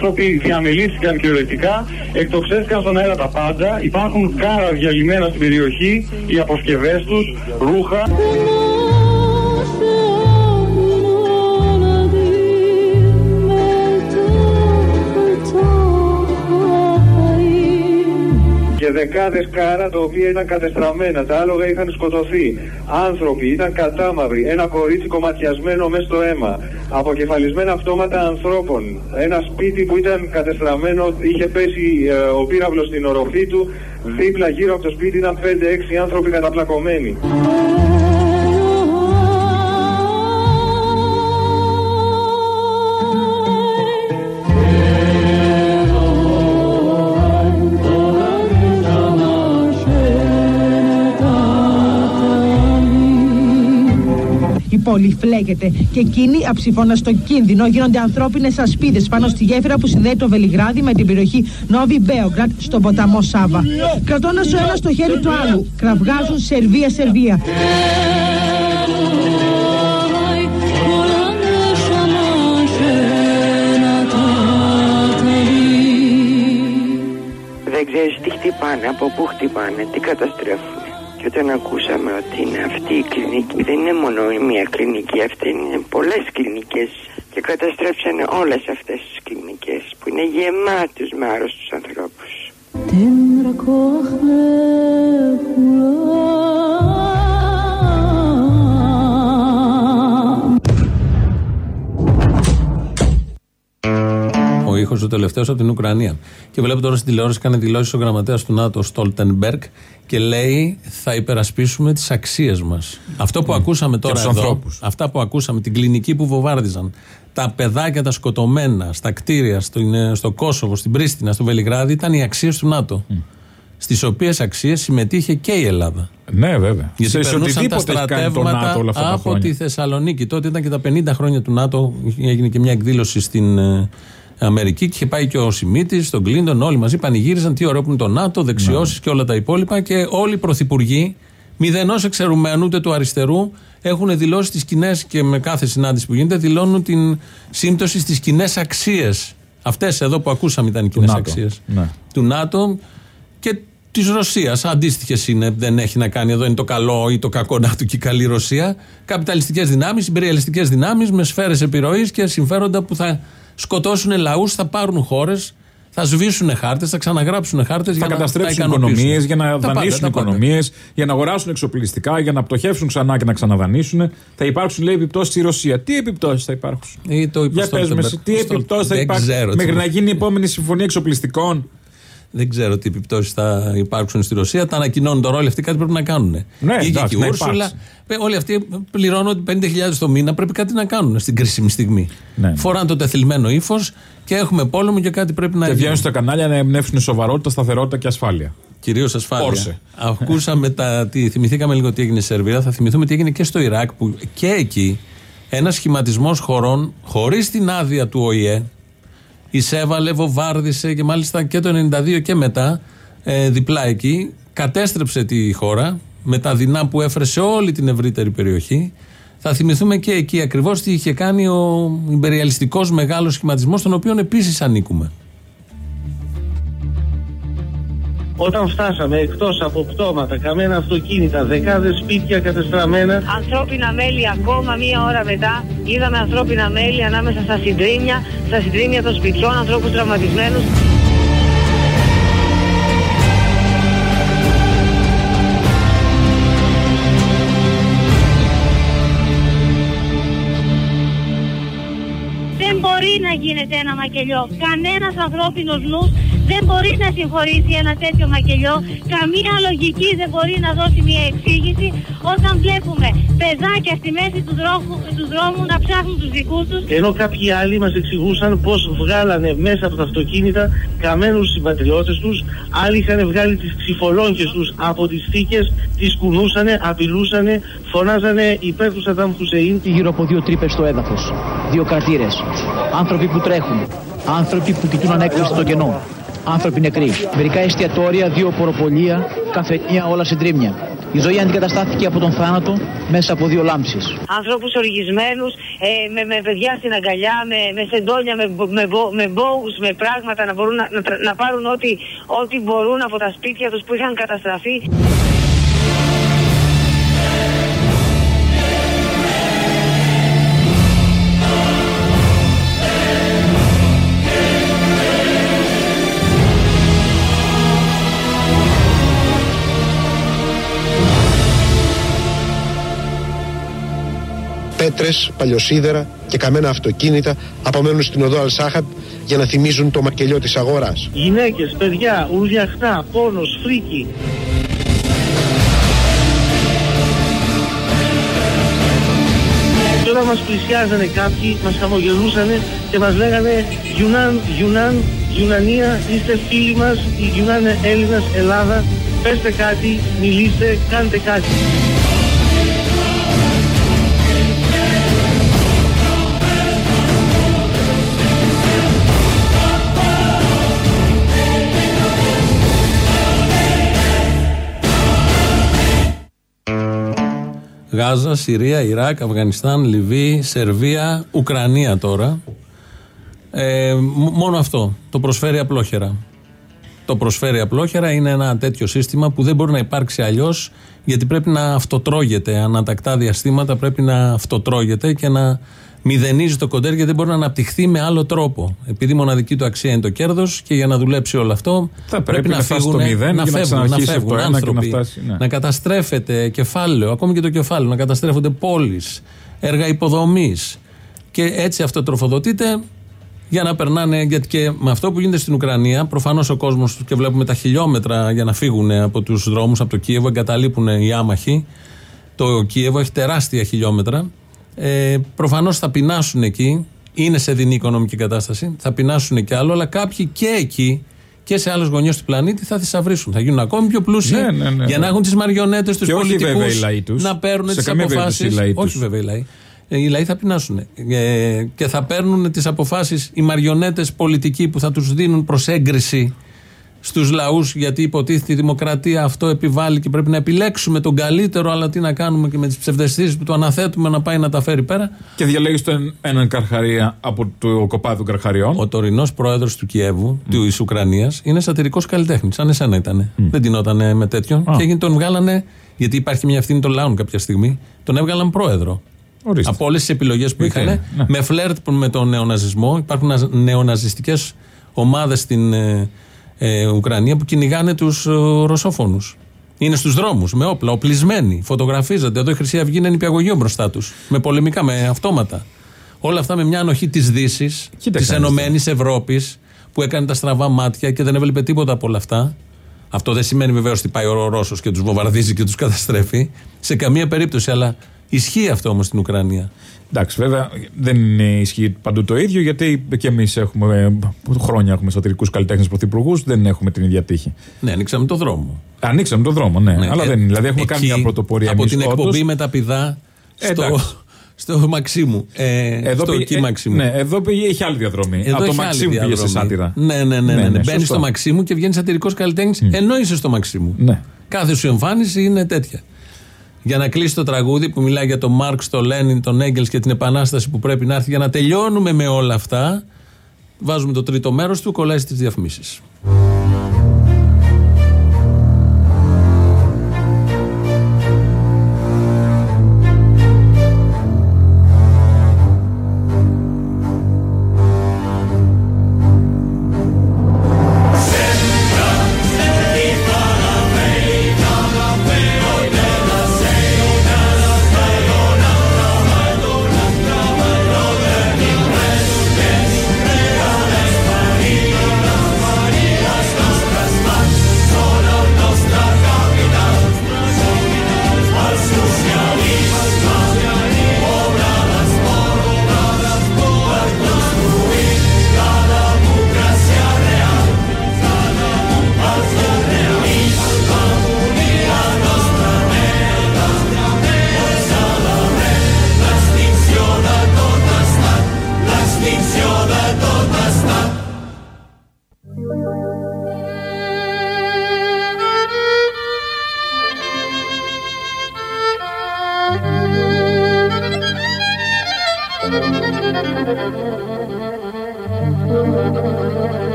Άνθρωποι διαμελήθηκαν κυριολεκτικά, εκτοξεύτηκαν στον αέρα τα πάντα. Υπάρχουν κάρα διαλυμένα στην περιοχή, οι αποσκευές τους, ρούχα.
Δεκάδες κάρα τα οποία ήταν κατεστραμμένα, τα άλογα είχαν σκοτωθεί, άνθρωποι ήταν κατάμαυροι, ένα κορίτσι κομματιασμένο μέσα στο αίμα, αποκεφαλισμένα αυτόματα ανθρώπων, ένα σπίτι που ήταν κατεστραμμένο, είχε πέσει ε, ο πύραυλος στην οροφή του, δίπλα γύρω από το σπίτι ήταν 5-6 άνθρωποι καταπλακωμένοι.
Πόλη φλέγεται και εκείνοι αψηφώντα στο κίνδυνο γίνονται ανθρώπινες ασπίδες πάνω στη γέφυρα που συνδέει το Βελιγράδι με την περιοχή Νόβι Μπέογκρατ στον ποταμό Σάβα. Κρατώντας ο ένα το χέρι του άλλου, κραυγάζουν Σερβία-Σερβία.
Δεν ξέρεις τι χτυπάνε, από πού χτυπάνε, τι καταστρέφουν. Και όταν ακούσαμε ότι είναι αυτή η κλινική, δεν είναι μόνο μία κλινική, αυτή είναι πολλές κλινικές και καταστρέψανε όλες αυτές τις κλινικές που είναι γεμάτους με άρρωστους ανθρώπους.
Ήχος ο τελευταίος από την Ουκρανία. Και βλέπω τώρα στην τηλεόραση κάνει δηλώσεις ο γραμματέας του ΝΑΤΟ Στόλτενμπεργκ και λέει θα υπερασπίσουμε τις αξίες μας. Αυτό που ακούσαμε τώρα εδώ, αυτά που ακούσαμε, την κλινική που βοβάρδιζαν, τα παιδάκια τα σκοτωμένα στα κτίρια, στο, στο Κόσοβο, στην Πρίστινα, στο Βελιγράδι, ήταν οι αξίες του ΝΑΤΟ. Mm. Στις οποίες αξίες συμμετείχε και η Ελλάδα.
Ναι, βέβαια.
Γιατί σε περνούσαν τα στρατεύματα από τη Θεσσαλονίκη. Τότε ήταν και τα 50 χρόνια του ΝΑΤΟ. Έγινε και μια εκδήλωση στην ε, Αμερική και είχε πάει και ο Σιμίτης, τον Κλίντον, όλοι μαζί πανηγύριζαν τι ωραίο που είναι το ΝΑΤΟ, δεξιώσεις ναι. και όλα τα υπόλοιπα. Και όλοι οι πρωθυπουργοί, μηδενός εξαιρουμένου ούτε του αριστερού, έχουν δηλώσει τις κοινές και με κάθε συνάντηση που γίνεται, δηλώνουν την σύμπτωση στις κοινές αξίες. Αυτές εδώ που ακούσαμε ήταν οι κοινές αξίες ναι. του ΝΑΤΟ και της Ρωσίας. Αντίστοιχες είναι, δεν έχει να κάνει εδώ είναι το καλό ή το κακό ΝΑΤΟ και η καλή Ρωσία. Καπιταλιστικές δυνάμεις, υπεριαλιστικές δυνάμεις με σφαίρες επιρροής και συμφέροντα που θα σκοτώσουν λαούς, θα πάρουν χώρες, θα σβήσουν χάρτες, θα ξαναγράψουν χάρτες
για να καταστρέψουν οικονομίες, για να δανείσουν οικονομίες, για να αγοράσουν εξοπλιστικά, για να πτωχεύσουν ξανά και να ξαναδανείσουν. Θα υπάρξουν, λέει, επιπτώσεις στη Ρωσία. Τι επιπτώσεις θα υπάρξουν.
για πες με,
τι επιπτώσεις θα υπάρξουν μέχρι να γίνει η επόμενη συμφωνία εξοπλιστικών;
Δεν ξέρω τι επιπτώσεις θα υπάρξουν στη Ρωσία. Τα ανακοινώνουν τώρα όλοι αυτοί κάτι πρέπει να κάνουν.
Ναι, και η
Ούρσουλα. Όλοι αυτοί πληρώνουν 50.000 το μήνα. Πρέπει κάτι να κάνουν στην κρίσιμη στιγμή. Ναι. Φοράνε το τεθλιμμένο ύφος και έχουμε πόλεμο και κάτι πρέπει να
γίνει. Και βγαίνουν στα κανάλια να εμπνεύσουν σοβαρότητα, σταθερότητα και ασφάλεια.
Κυρίως ασφάλεια. Ακούσαμε τα. Τι, θυμηθήκαμε λίγο τι έγινε στη Σερβία. Θα θυμηθούμε τι έγινε και στο Ιράκ που και εκεί ένας σχηματισμός χωρών χωρίς την άδεια του ΟΗΕ εισέβαλε, βοβάρδισε και μάλιστα και το 92 και μετά ε, διπλά εκεί κατέστρεψε τη χώρα με τα δεινά που έφερε σε όλη την ευρύτερη περιοχή. Θα θυμηθούμε και εκεί ακριβώς τι είχε κάνει ο υπεριαλιστικός μεγάλος σχηματισμός τον οποίο επίσης ανήκουμε.
Όταν φτάσαμε εκτός από πτώματα, καμένα αυτοκίνητα, δεκάδες σπίτια κατεστραμμένα.
Ανθρώπινα μέλη ακόμα μία ώρα μετά είδαμε ανθρώπινα μέλη ανάμεσα στα συντρίμια, στα συντρίμια των σπιτιών, ανθρώπους τραυματισμένους. Γίνεται ένα μακελιό. Κανένας ανθρώπινος νους δεν μπορεί να συγχωρήσει ένα τέτοιο μακελιό. Καμία λογική δεν μπορεί να δώσει μια εξήγηση όταν βλέπουμε παιδάκια στη μέση του δρόμου, του δρόμου να ψάχνουν τους δικούς τους;
Ενώ κάποιοι άλλοι μας εξηγούσαν πως βγάλανε μέσα από τα αυτοκίνητα καμένους συμπατριώτες τους. Άλλοι είχαν βγάλει τις ξυφολόγχες τους από τις θήκες, τις κουνούσανε, απειλούσανε, φωνάζανε υπέρ του Σαντάμ Χουσεΐν.
Γύρω από δύο τρύπες στο έδαφος, δύο κρατήρες, άνθρωποι που τρέχουν, άνθρωποι που κοιτούν ανέκδοση στο κενό άνθρωποι νεκροί. Μερικά εστιατόρια, δύο ποροπολία, καφενεία, όλα συντρίμια. Η ζωή αντικαταστάθηκε από τον θάνατο μέσα από δύο λάμψεις.
Ανθρώπους οργισμένους, ε, με, με παιδιά στην αγκαλιά, με, με σεντόνια, με, με, με μπόγους, με πράγματα να μπορούν να, να, να πάρουν ό,τι, ό,τι μπορούν από τα σπίτια τους που είχαν καταστραφεί.
Εκπομπές, παλιοσίδερα και καμένα αυτοκίνητα απομένουν στην οδό Αλσάχατ για να θυμίζουν το μακελιό της αγοράς.
Γυναίκες, παιδιά, ουρλιαχτά, πόνος, φρίκη. Και όταν μας πλησιάζανε κάποιοι, μας χαμογελούσανε και μας λέγανε Γιουνάν, Γιουνάν, Γιουνανία, είστε φίλοι μας, η Γιουνάν είναι Έλληνας, Ελλάδα, πέστε κάτι, μιλήστε, κάντε κάτι.
Γάζα, Συρία, Ιράκ, Αφγανιστάν, Λιβύη, Σερβία, Ουκρανία τώρα. Ε, μόνο αυτό. Το προσφέρει απλόχερα. Το προσφέρει απλόχερα. Είναι ένα τέτοιο σύστημα που δεν μπορεί να υπάρξει αλλιώς γιατί πρέπει να αυτοτρώγεται. Ανατακτά διαστήματα πρέπει να αυτοτρώγεται και να μηδενίζει το κοντέρ γιατί δεν μπορεί να αναπτυχθεί με άλλο τρόπο. Επειδή μοναδική του αξία είναι το κέρδος και για να δουλέψει όλο αυτό
θα πρέπει, να, φύγουν, να, φεύγουν, να, να φεύγουν άνθρωποι, να, φτάσει, ναι.
να καταστρέφεται κεφάλαιο, ακόμη και το κεφάλαιο, να καταστρέφονται πόλεις, έργα υποδομής. Και έτσι αυτό τροφοδοτείται για να περνάνε. Γιατί και με αυτό που γίνεται στην Ουκρανία, προφανώς ο κόσμος και βλέπουμε τα χιλιόμετρα για να φύγουν από τους δρόμους, από το Κίεβο, εγκαταλείπουν οι άμαχοι. Το Κίεβο έχει τεράστια χιλιόμετρα. Ε, Προφανώς θα πεινάσουν εκεί. Είναι σε δινή οικονομική κατάσταση. Θα πεινάσουν κι άλλο, αλλά κάποιοι και εκεί και σε άλλες γωνιές του πλανήτη θα θησαυρίσουν. Θα γίνουν ακόμη πιο πλούσιοι
ναι, ναι, ναι,
για να έχουν τις μαριονέτες τους πολιτικούς να παίρνουν
τις
αποφάσεις. Όχι βέβαια οι λαοί. Ε, οι λαοί θα πεινάσουν. Ε, και θα παίρνουν τις αποφάσεις οι μαριονέτες πολιτικοί που θα τους δίνουν προς έγκριση στους λαούς, γιατί υποτίθεται η δημοκρατία αυτό επιβάλλει και πρέπει να επιλέξουμε τον καλύτερο. Αλλά τι να κάνουμε και με τις ψευδεστήσεις που το αναθέτουμε να πάει να τα φέρει πέρα.
Και διαλέγεις τον έναν καρχαρία από το κοπάδι των καρχαριών.
Ο τωρινός πρόεδρος του Κιέβου, mm. της Ουκρανίας, είναι σατυρικός καλλιτέχνης. Σαν εσένα ήταν. Mm. Δεν τεινότανε με τέτοιον. Oh. Και τον βγάλανε, γιατί υπάρχει μια ευθύνη των λαών κάποια στιγμή, τον έβγαλαν πρόεδρο. Ορίστε. Από όλες τις επιλογές που είχαν, ναι. με φλερτ με τον νεοναζισμό. Υπάρχουν νεοναζιστικές ομάδες στην ε, ε, Ουκρανία που κυνηγάνε τους ε, Ρωσόφωνους. Είναι στους δρόμους, με όπλα, οπλισμένοι, φωτογραφίζονται. Εδώ η Χρυσή Αυγή είναι νηπιαγωγείο μπροστά τους. Με πολεμικά, με αυτόματα. Όλα αυτά με μια ανοχή της Δύσης, της Ενωμένης Ευρώπης, που έκανε τα στραβά μάτια και δεν έβλεπε τίποτα από όλα αυτά. Αυτό δεν σημαίνει βεβαίως ότι πάει ο Ρώσος και τους βομβαρδίζει και τους καταστρέφει. Σε καμία περίπτωση, αλλά ισχύει αυτό όμως στην Ουκρανία;
Εντάξει, βέβαια δεν ισχύει παντού το ίδιο, γιατί και εμείς έχουμε χρόνια έχουμε σατυρικού καλλιτέχνες πρωθυπουργούς, δεν έχουμε την ίδια τύχη.
Ναι, ανοίξαμε το δρόμο.
Ανοίξαμε το δρόμο, ναι. ναι. Αλλά δεν είναι. Δηλαδή έχουμε κάνει μια πρωτοπορία
Από την εκπομπή με τα πηδά στο, [laughs] στο Μαξίμου. Ε, εδώ στο πήγε, Μαξίμου.
Ναι, εδώ πήγε, έχει άλλη διαδρομή. Εδώ Από το Μαξίμου πήγε σε σάτυρα.
Ναι, ναι, ναι. ναι, ναι, ναι. Μπαίνει στο Μαξίμου και βγαίνει σατυρικός καλλιτέχνης mm. ενώ είσαι στο Μαξίμου.
Ναι.
Κάθε σου εμφάνιση είναι τέτοια. Για να κλείσει το τραγούδι που μιλάει για τον Μάρξ, τον Λένιν, τον Έγκελ και την επανάσταση που πρέπει να έρθει για να τελειώνουμε με όλα αυτά. Βάζουμε το τρίτο μέρος του, κολλάει στις διαφημίσεις.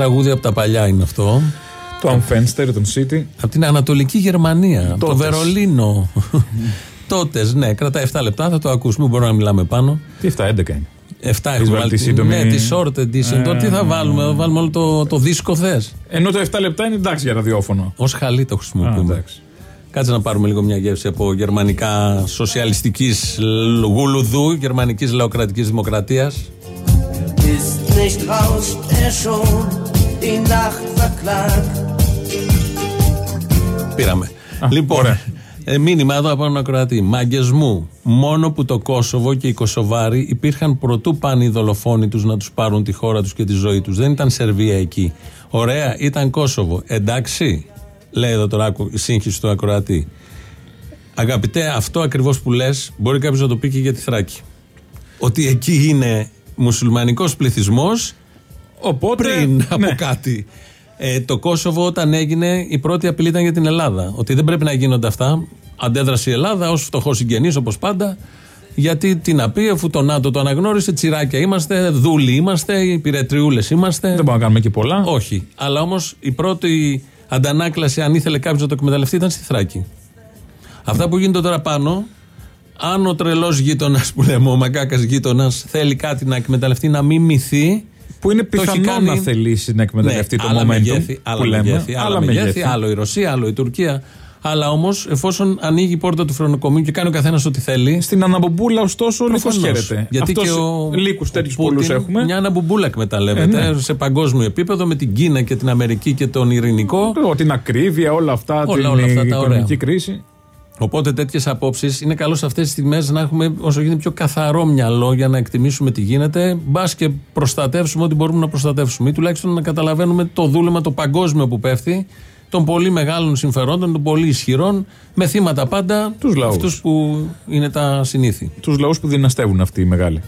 Τραγούδι από τα παλιά είναι αυτό.
Το Amfenster, τον City.
Από την Ανατολική Γερμανία. Το Βερολίνο. [laughs] Τότες, ναι, κρατάει 7 λεπτά, θα το ακούσουμε, μπορούμε να μιλάμε πάνω.
Τι 7, 11 είναι.
7 έχουμε βάλει. Σύντομη... Ναι, τη short edition. Ε, τι θα βάλουμε, θα βάλουμε όλο το, το δίσκο θες.
Ενώ το 7 λεπτά είναι εντάξει για ραδιόφωνο.
Ω χαλί το χρησιμοποιούμε. Α, Κάτσε να πάρουμε λίγο μια γεύση από γερμανικά σοσιαλιστικής γουλουδού, γερμανικής λαοκρατικής δημοκρατίας. Πήραμε. λοιπόν, ε, μήνυμα εδώ από έναν ακροατή. Μαγκεσμού. Μόνο που το Κόσοβο και οι Κοσοβάροι υπήρχαν προτού πάνε οι δολοφόνοι τους να τους πάρουν τη χώρα τους και τη ζωή τους. Δεν ήταν Σερβία εκεί. Ωραία, ήταν Κόσοβο. Εντάξει. Λέει εδώ τώρα η σύγχυση του ακροατή. Αγαπητέ, αυτό ακριβώς που λες, μπορεί κάποιος να το πει και για τη Θράκη. Ότι εκεί είναι μουσουλμανικός πληθυσμός. Οπότε. Πριν ναι. από κάτι. Ε, το Κόσοβο όταν έγινε η πρώτη απειλή ήταν για την Ελλάδα. Ότι δεν πρέπει να γίνονται αυτά. Αντέδρασε η Ελλάδα ως φτωχός συγγενής όπως πάντα. Γιατί τι να πει, αφού το ΝΑΤΟ το αναγνώρισε, τσιράκια είμαστε, δούλοι είμαστε, υπηρετριούλες είμαστε.
Δεν μπορούμε να κάνουμε και πολλά.
Όχι. Αλλά όμως η πρώτη αντανάκλαση, αν ήθελε κάποιος να το εκμεταλλευτεί, ήταν στη Θράκη. Αυτά που γίνονται τώρα πάνω, αν ο τρελός γείτονας που λέμε, ο μακάκας γείτονας, θέλει κάτι να εκμεταλλευτεί, να μιμηθεί.
Που είναι πιθανό κάνει... να θελήσει να εκμεταλλευτεί ναι, το momentum.
Μεγέθη, άλλα μεγέθη, άλλα μεγέθη, άλλο η Ρωσία, άλλο η Τουρκία. Αλλά όμως, εφόσον ανοίγει η πόρτα του φρονοκομείου και κάνει ο καθένας ό,τι θέλει.
Στην αναμπομπούλα, ωστόσο, λίγο χαίρεται. Γιατί Αυτός και ο. Λύκους τέτοιους πολλούς έχουμε.
Μια αναμπομπούλα εκμεταλλεύεται ε, ναι. σε παγκόσμιο επίπεδο με την Κίνα και την Αμερική και τον Ειρηνικό.
Την ακρίβεια, όλα αυτά, όλα, την όλα οικονομική κρίση.
Οπότε τέτοιες απόψεις είναι καλός σε αυτές τις στιγμές να έχουμε όσο γίνεται πιο καθαρό μυαλό για να εκτιμήσουμε τι γίνεται. Μπας και προστατεύσουμε ό,τι μπορούμε να προστατεύσουμε ή τουλάχιστον να καταλαβαίνουμε το δούλεμα το παγκόσμιο που πέφτει των πολύ μεγάλων συμφερόντων, των πολύ ισχυρών, με θύματα πάντα
τους
αυτούς που είναι τα συνήθη.
Τους λαούς που δυναστεύουν αυτοί οι μεγάλοι.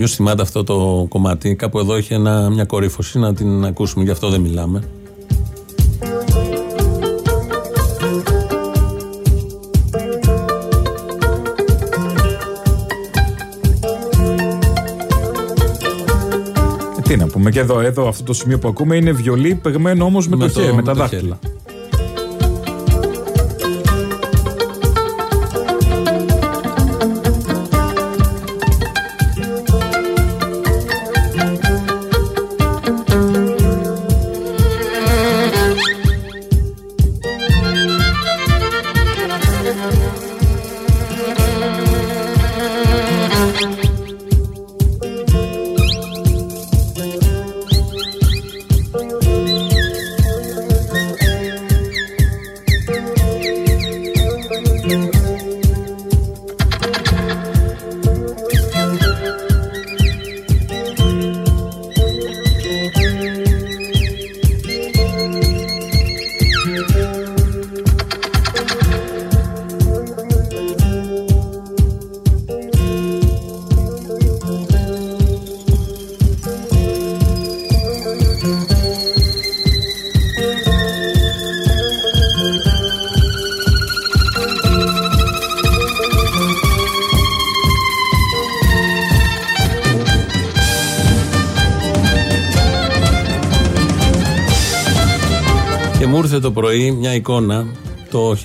Όποιο θυμάται αυτό το κομμάτι, κάπου εδώ έχει ένα, μια κορύφωση να την ακούσουμε, γι' αυτό δεν μιλάμε.
Ε, τι να πούμε, και εδώ, εδώ αυτό το σημείο που ακούμε είναι βιολί παιγμένο όμως με, το, χέρι, με τα δάχτυλα.
το εικόνα το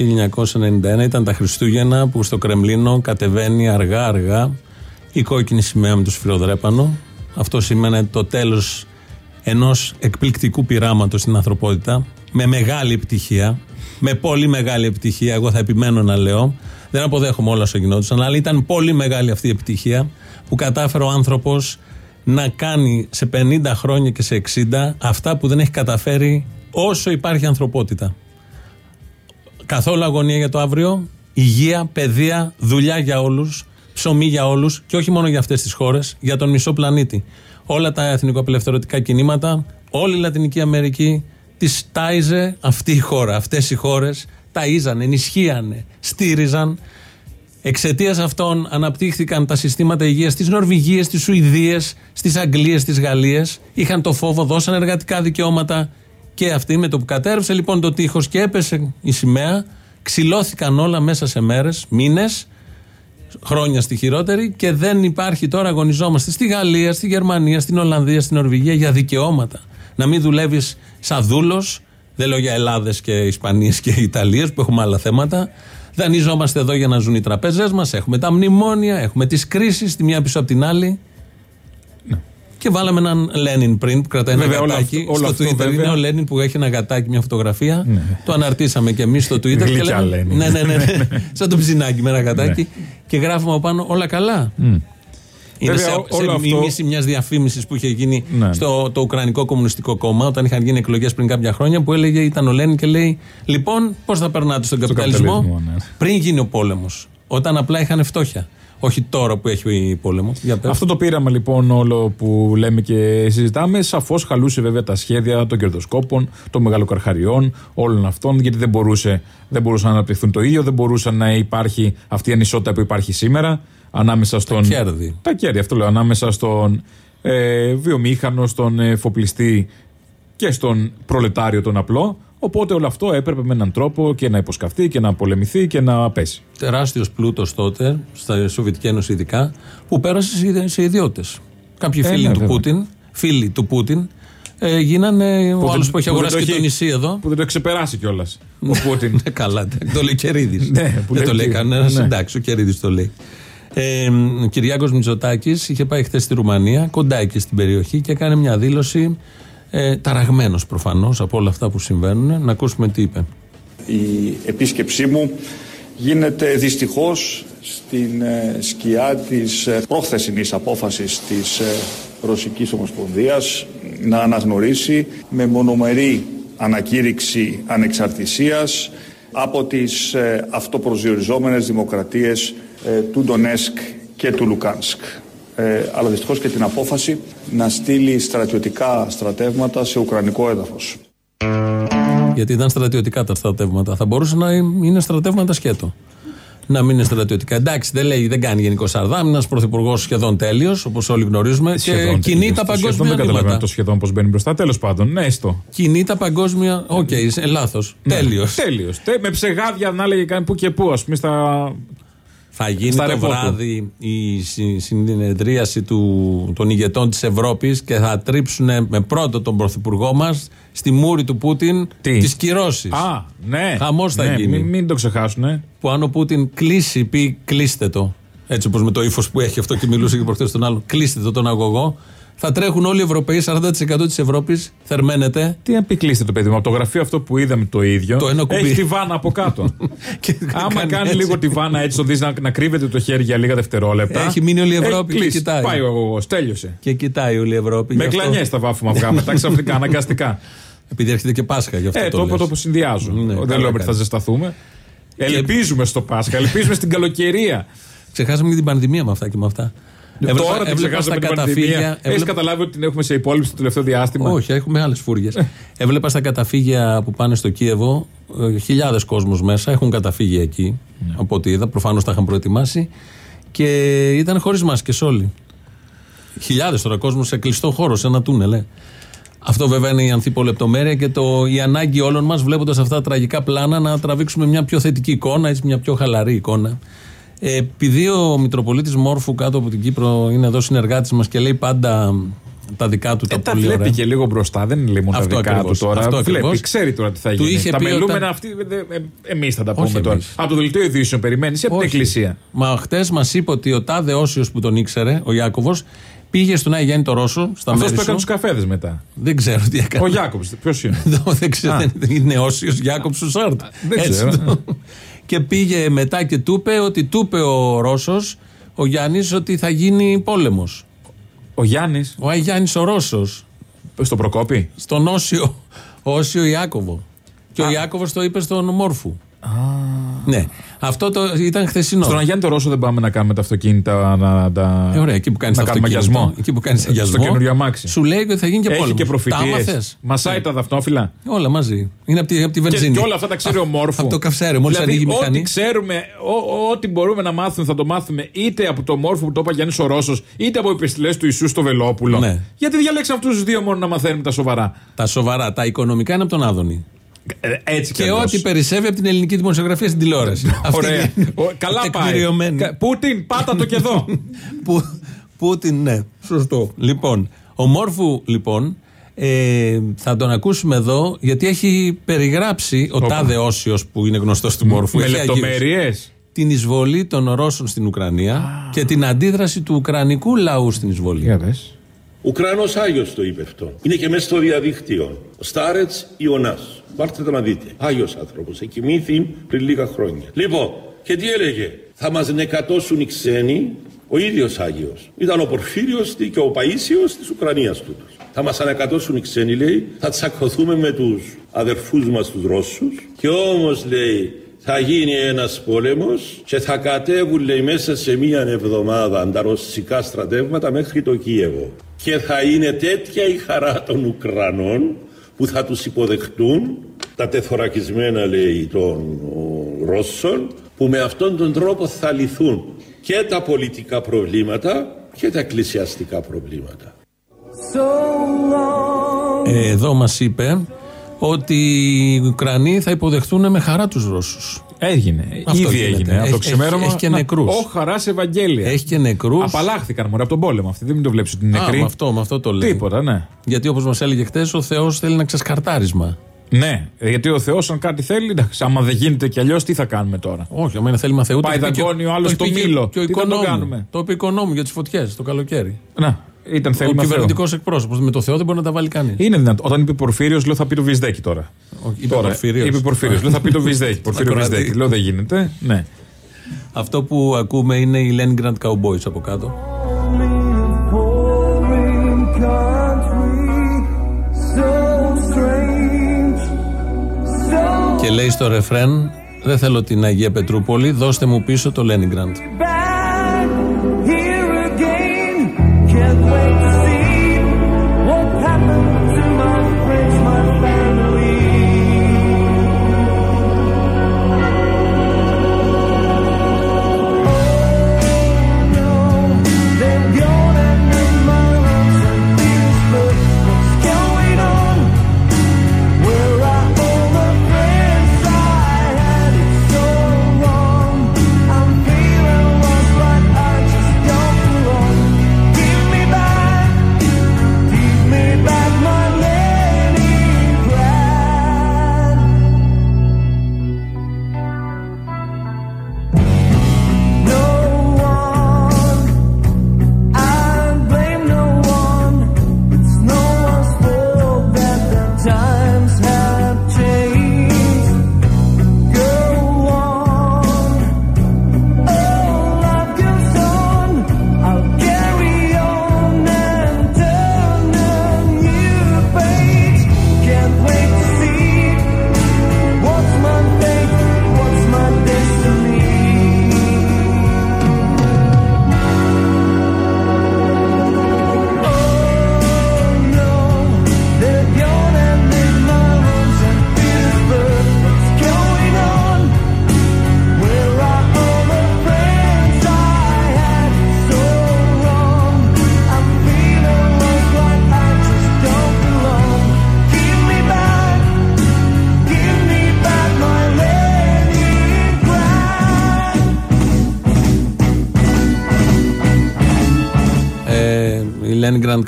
1991 ήταν τα Χριστούγεννα που στο Κρεμλίνο κατεβαίνει αργά αργά η κόκκινη σημαία με το σφυροδρέπανο. Αυτό σημαίνει το τέλος ενός εκπληκτικού πειράματος στην ανθρωπότητα με μεγάλη επιτυχία, με πολύ μεγάλη επιτυχία, εγώ θα επιμένω να λέω, δεν αποδέχομαι όλα όσο γινόντουσαν, αλλά ήταν πολύ μεγάλη αυτή η επιτυχία που κατάφερε ο άνθρωπος να κάνει σε 50 χρόνια και σε 60 αυτά που δεν έχει καταφέρει όσο υπάρχει ανθρωπότητα. Καθόλου αγωνία για το αύριο, υγεία, παιδεία, δουλειά για όλους, ψωμί για όλους και όχι μόνο για αυτές τις χώρες, για τον μισό πλανήτη. Όλα τα εθνικοαπελευθερωτικά κινήματα, όλη η Λατινική Αμερική τη τάιζε αυτή η χώρα. Αυτές οι χώρες ταΐζαν, ενισχύανε, στήριζαν. Εξαιτίας αυτών αναπτύχθηκαν τα συστήματα υγείας στι Νορβηγίε, στι Σουηδίε, στι Αγγλίε, στι Γαλλίε. Είχαν το φόβο, δώσαν εργατικά δικαιώματα και αυτοί με το που κατέρευσε λοιπόν το τείχος και έπεσε η σημαία, ξυλώθηκαν όλα μέσα σε μέρες, μήνες, χρόνια στη χειρότερη και δεν υπάρχει τώρα αγωνιζόμαστε στη Γαλλία, στη Γερμανία, στην Ολλανδία, στην Νορβηγία για δικαιώματα. Να μην δουλεύεις σαν δούλος, δεν λέω για Ελλάδες και Ισπανίες και Ιταλίες που έχουμε άλλα θέματα. Δανειζόμαστε εδώ για να ζουν οι τραπέζε μας. Έχουμε τα μνημόνια, έχουμε τις κρίσεις τη μία πίσω από την άλλη. Ναι. Και βάλαμε έναν Λένιν πριν που κρατάει ένα γατάκι. Όλο στο Twitter είναι ο Λένιν που έχει ένα γατάκι, μια φωτογραφία. Ναι. Το αναρτήσαμε και εμείς στο Twitter.
και λέμε,
ναι, ναι, ναι, ναι. Σαν το ψινάκι με ένα γατάκι. Ναι. Και γράφουμε από πάνω όλα καλά. Mm. Είναι Βέβαια, σε, σε μίμηση μιας διαφήμισης που είχε γίνει ναι. στο το Ουκρανικό Κομμουνιστικό Κόμμα όταν είχαν γίνει εκλογές πριν κάποια χρόνια που έλεγε ήταν ο Λένιν και λέει Λοιπόν, πώς θα περνάτε στον καπιταλισμό, καπιταλισμό ναι. πριν γίνει ο πόλεμος. Όταν απλά είχαν φτώχεια. Όχι τώρα που έχει πόλεμο.
Αυτό το πείραμα λοιπόν όλο που λέμε και συζητάμε. Σαφώς χαλούσε βέβαια τα σχέδια των κερδοσκόπων, των μεγαλοκαρχαριών, όλων αυτών, γιατί δεν, μπορούσε, δεν μπορούσαν να αναπτυχθούν το ίδιο, δεν μπορούσαν να υπάρχει αυτή η ανισότητα που υπάρχει σήμερα ανάμεσα στον.
Τα κέρδη.
Τα κέρδη, αυτό λέω. Ανάμεσα στον ε, βιομήχανο, στον εφοπλιστή και στον προλετάριο τον απλό. Οπότε όλο αυτό έπρεπε με έναν τρόπο και να υποσκαφτεί και να πολεμηθεί και να πέσει.
Τεράστιος πλούτος τότε, στα Σοβιετική Ένωση ειδικά, που πέρασε σε ιδιώτες. Κάποιοι ε, φίλοι ναι, του Πούτιν, φίλοι του Πούτιν, ε, γίνανε ο άλλος που έχει αγοράσει και το νησί εδώ.
Που δεν το ξεπεράσει κιόλας. Ο Πούτιν.
Καλά, το λέει Κερίδης. [laughs] ναι, δεν το λέει κανένας. Ναι. Εντάξει, ο Κερίδης το λέει. Ε, ο Κυριάκος Μητσοτάκης είχε πάει χθες στη Ρουμανία, κοντά εκεί στην περιοχή και έκανε μια δήλωση ε, ταραγμένος προφανώς από όλα αυτά που συμβαίνουν. Να ακούσουμε τι είπε.
Η επίσκεψή μου γίνεται δυστυχώς στην ε, σκιά της ε, πρόχθεσινής απόφασης της ε, Ρωσικής Ομοσπονδίας να αναγνωρίσει με μονομερή ανακήρυξη ανεξαρτησίας από τις ε, αυτοπροσδιοριζόμενες δημοκρατίες ε, του Ντονέσκ και του Λουκάνσκ. Ε, αλλά δυστυχώς και την απόφαση να στείλει στρατιωτικά στρατεύματα σε ουκρανικό έδαφος.
Γιατί ήταν στρατιωτικά τα στρατεύματα. Θα μπορούσε να είναι στρατεύματα σκέτο να μην είναι στρατιωτικά. Εντάξει, δεν, λέει, δεν κάνει γενικώς σαρδάμ, ένα πρωθυπουργός σχεδόν τέλειος, όπως όλοι γνωρίζουμε. Σχεδόν και κινεί τα παγκόσμια σχεδόν,
Δεν καταλαβαίνω το σχεδόν πώς μπαίνει μπροστά. Τέλος πάντων, ναι, στο.
Κινεί τα παγκόσμια. OK, okay, λάθος. Ναι, τέλειος.
Τέλειος. Με ψεγάδια να λέγε κάνει που και που, ας πούμε, στα
θα γίνει το βράδυ η συνεδρίαση του, των ηγετών της Ευρώπης και θα τρίψουν με πρώτο τον πρωθυπουργό μας στη μούρη του Πούτιν τις; κυρώσεις.
Α, ναι.
Χαμός θα
ναι,
γίνει.
Μην, μην το ξεχάσουν.
Που αν ο Πούτιν κλείσει, πει κλείστε το. Έτσι όπως με το ύφος που έχει αυτό και μιλούσε και προχθές τον άλλο. Κλείστε το τον αγωγό θα τρέχουν όλοι οι Ευρωπαίοι, 40% της Ευρώπης θερμαίνεται.
Τι κλείσετε το παιδί μου, από το γραφείο αυτό που είδαμε το ίδιο. Το έχει τη βάνα από κάτω. [laughs] και Άμα κάνει έτσι. λίγο τη βάνα έτσι, το δεις να, να κρύβεται το χέρι για λίγα δευτερόλεπτα.
Έχει μείνει όλη η Ευρώπη και κοιτάει.
Πάει ο αγωγό, τέλειωσε.
Και κοιτάει όλη η Ευρώπη.
Με κλανιές θα βάφουμε αυγά [laughs] μετά ξαφνικά, αναγκαστικά.
Επειδή έρχεται και Πάσχα γι' αυτό.
Ε, το, το, το συνδυάζω. Ναι, Δεν λέω ότι θα ζεσταθούμε. Ελπίζουμε στο Πάσχα, ελπίζουμε στην καλοκαιρία.
Ξεχάσαμε και την πανδημία με αυτά και με αυτά.
Έβλεπα, Τώρα την ξεχάσαμε την καταφύγια. Έχεις καταλάβει ότι την έχουμε σε υπόλοιψη το τελευταίο διάστημα;
Όχι, έχουμε άλλες φούριε. [laughs] Έβλεπα στα καταφύγια που πάνε στο Κίεβο ε, χιλιάδες κόσμου μέσα. Έχουν καταφύγει εκεί. Ναι. Από ό,τι είδα. Προφανώς τα είχαν προετοιμάσει. Και ήταν χωρίς μάσκες όλοι. Χιλιάδες τώρα κόσμος σε κλειστό χώρο, σε ένα τούνελ. Ε. Αυτό βέβαια είναι η ανθίπολεπτομέρεια και το, η ανάγκη όλων μας, βλέποντας αυτά τα τραγικά πλάνα, να τραβήξουμε μια πιο θετική εικόνα, έτσι, μια πιο χαλαρή εικόνα ε, επειδή ο Μητροπολίτης Μόρφου κάτω από την Κύπρο είναι εδώ συνεργάτης μας και λέει πάντα τα δικά του
τα,
ε,
τα πολύ βλέπει και λίγο μπροστά, δεν είναι μόνο τα δικά ακριβώς, του τώρα. Αυτό βλέπει, ξέρει τώρα τι θα γίνει. Είχε τα μελούμενα όταν... αυτοί, ε, εμείς θα τα πούμε Όχι τώρα. Εμείς. Από το δελτίο ειδήσεων περιμένεις ή από την Εκκλησία.
Μα χτες μας είπε ότι ο τάδε Όσιος που τον ήξερε, ο Ιάκωβος, πήγε στον Άγιο το Ρώσο. Αυτός
που έκανε τους καφέδες μετά.
Δεν ξέρω τι έκανε.
Ο Ιάκωβος, ποιος είναι; [laughs]
δεν ξέρω, είναι Όσιος Ιάκωβος Σάρτ.
Δεν ξέρω
και πήγε μετά και του είπε ότι του είπε ο Ρώσος, ο Γιάννης, ότι θα γίνει πόλεμος.
Ο Γιάννης;
Ο Γιάννης ο Ρώσος.
Στο Προκόπη;
Στον Όσιο, Όσιο Ιάκωβο. Και Α. ο Ιάκωβος το είπε στον Μόρφου. Ναι. Αυτό το, ήταν χθεσινό.
Στον Αγιάννη το Ρώσο δεν πάμε να κάνουμε τα αυτοκίνητα να τα.
Ε, ωραία, εκεί που κάνεις
να κάνουμε αγιασμό.
Εκεί που κάνεις αγιασμό.
Στο καινούριο αμάξι.
Σου λέει ότι θα γίνει και πόλεμος.
Έχει και προφητείες. Μασάει τα δαφνόφυλλα.
Όλα μαζί. Είναι από τη, από τη βενζίνη.
Και, και όλα αυτά τα ξέρει ο Μόρφου.
Από το καυσαέριο, μόλις
δηλαδή,
ανοίγει η μηχανή.
Ό,τι ξέρουμε, ό, ό,τι μπορούμε να μάθουμε, θα το μάθουμε είτε από το Μόρφου που το είπα Γιάννης ο Ρώσος, είτε από επιστηλέ του Ιησού στο Βελόπουλο.
Ναι.
Γιατί διαλέξαμε αυτούς τους δύο μόνο να μαθαίνουμε τα σοβαρά.
Τα σοβαρά, τα οικονομικά είναι από τον Άδωνη.
Ε, έτσι
και ό,τι περισσεύει από την ελληνική δημοσιογραφία στην τηλεόραση.
Ωραία. Καλά πάει. Πούτιν, πάτα το και εδώ. [laughs]
Πούτιν, ναι. Σωστό. Λοιπόν, ο Μόρφου, λοιπόν, ε, θα τον ακούσουμε εδώ γιατί έχει περιγράψει ο τάδε Όσιος που είναι γνωστός του Μόρφου.
Με λεπτομέρειες.
Την εισβολή των Ρώσων στην Ουκρανία και την αντίδραση του Ουκρανικού λαού στην εισβολή.
Για δες.
Ουκρανός Άγιος το είπε αυτό. Είναι και μέσα στο διαδίκτυο. Ο Στάρετς Ιωνάς. Πάρτε το να δείτε. Άγιος άνθρωπος. Εκοιμήθη πριν λίγα χρόνια. Λοιπόν, και τι έλεγε; Θα μας νεκατώσουν οι ξένοι. Ο ίδιος Άγιος. Ήταν ο Πορφύριος και ο Παΐσιος της Ουκρανίας τούτος. Θα μας ανακατώσουν οι ξένοι λέει. Θα τσακωθούμε με τους αδερφούς μας τους Ρώσους. Και όμως λέει θα γίνει ένας πόλεμος και θα κατέβουν λέει μέσα σε μία εβδομάδα τα ρωσικά στρατεύματα μέχρι το Κίεβο. Και θα είναι τέτοια η χαρά των Ουκρανών που θα τους υποδεχτούν τα τεθωρακισμένα λέει των Ρώσων που με αυτόν τον τρόπο θα λυθούν και τα πολιτικά προβλήματα και τα εκκλησιαστικά προβλήματα.
Ε, εδώ μας είπε ότι οι Ουκρανοί θα υποδεχτούν με χαρά τους Ρώσους.
Έγινε. Αυτό Ήδη γίνεται. έγινε. από το ξημέρωμα.
Έχει, έχει και νεκρούς.
Ο χαράς Ευαγγέλια.
Έχει και νεκρούς.
Απαλλάχθηκαν μόνο από τον πόλεμο. Αυτή δεν το βλέπεις ότι είναι νεκροί.
Με αυτό, με αυτό το λέει.
Τίποτα, ναι.
Γιατί όπως μας έλεγε χτες, ο Θεός θέλει ένα ξεσκαρτάρισμα.
Ναι, γιατί ο Θεός, αν κάτι θέλει, εντάξει, άμα δεν γίνεται κι αλλιώς, τι θα κάνουμε τώρα;
Όχι, άμα είναι θέλημα Θεού.
Πάει δαγκώνει ο άλλος το μήλο.
Και ο οικονόμου. Το είπε οικονόμου για τις φωτιές το καλοκαίρι.
Να. Ήταν θέλημα
Ο κυβερνητικός εκπρόσωπος. Με το Θεό δεν μπορεί να τα βάλει κανείς.
Είναι δυνατό. Όταν είπε Πορφύριος, λέω θα πει το Βυσδέκη τώρα.
είπε τώρα Πορφύριος.
Είπε Πορφύριος. λέω θα πει το Βυσδέκη. [laughs] Πορφύριο Βυσδέκη. λέω δεν γίνεται. Ναι.
Αυτό που ακούμε είναι η Leningrad Cowboys από κάτω. Λέει στο ρεφρέν Δεν θέλω την Αγία Πετρούπολη Δώστε μου πίσω το Leningrad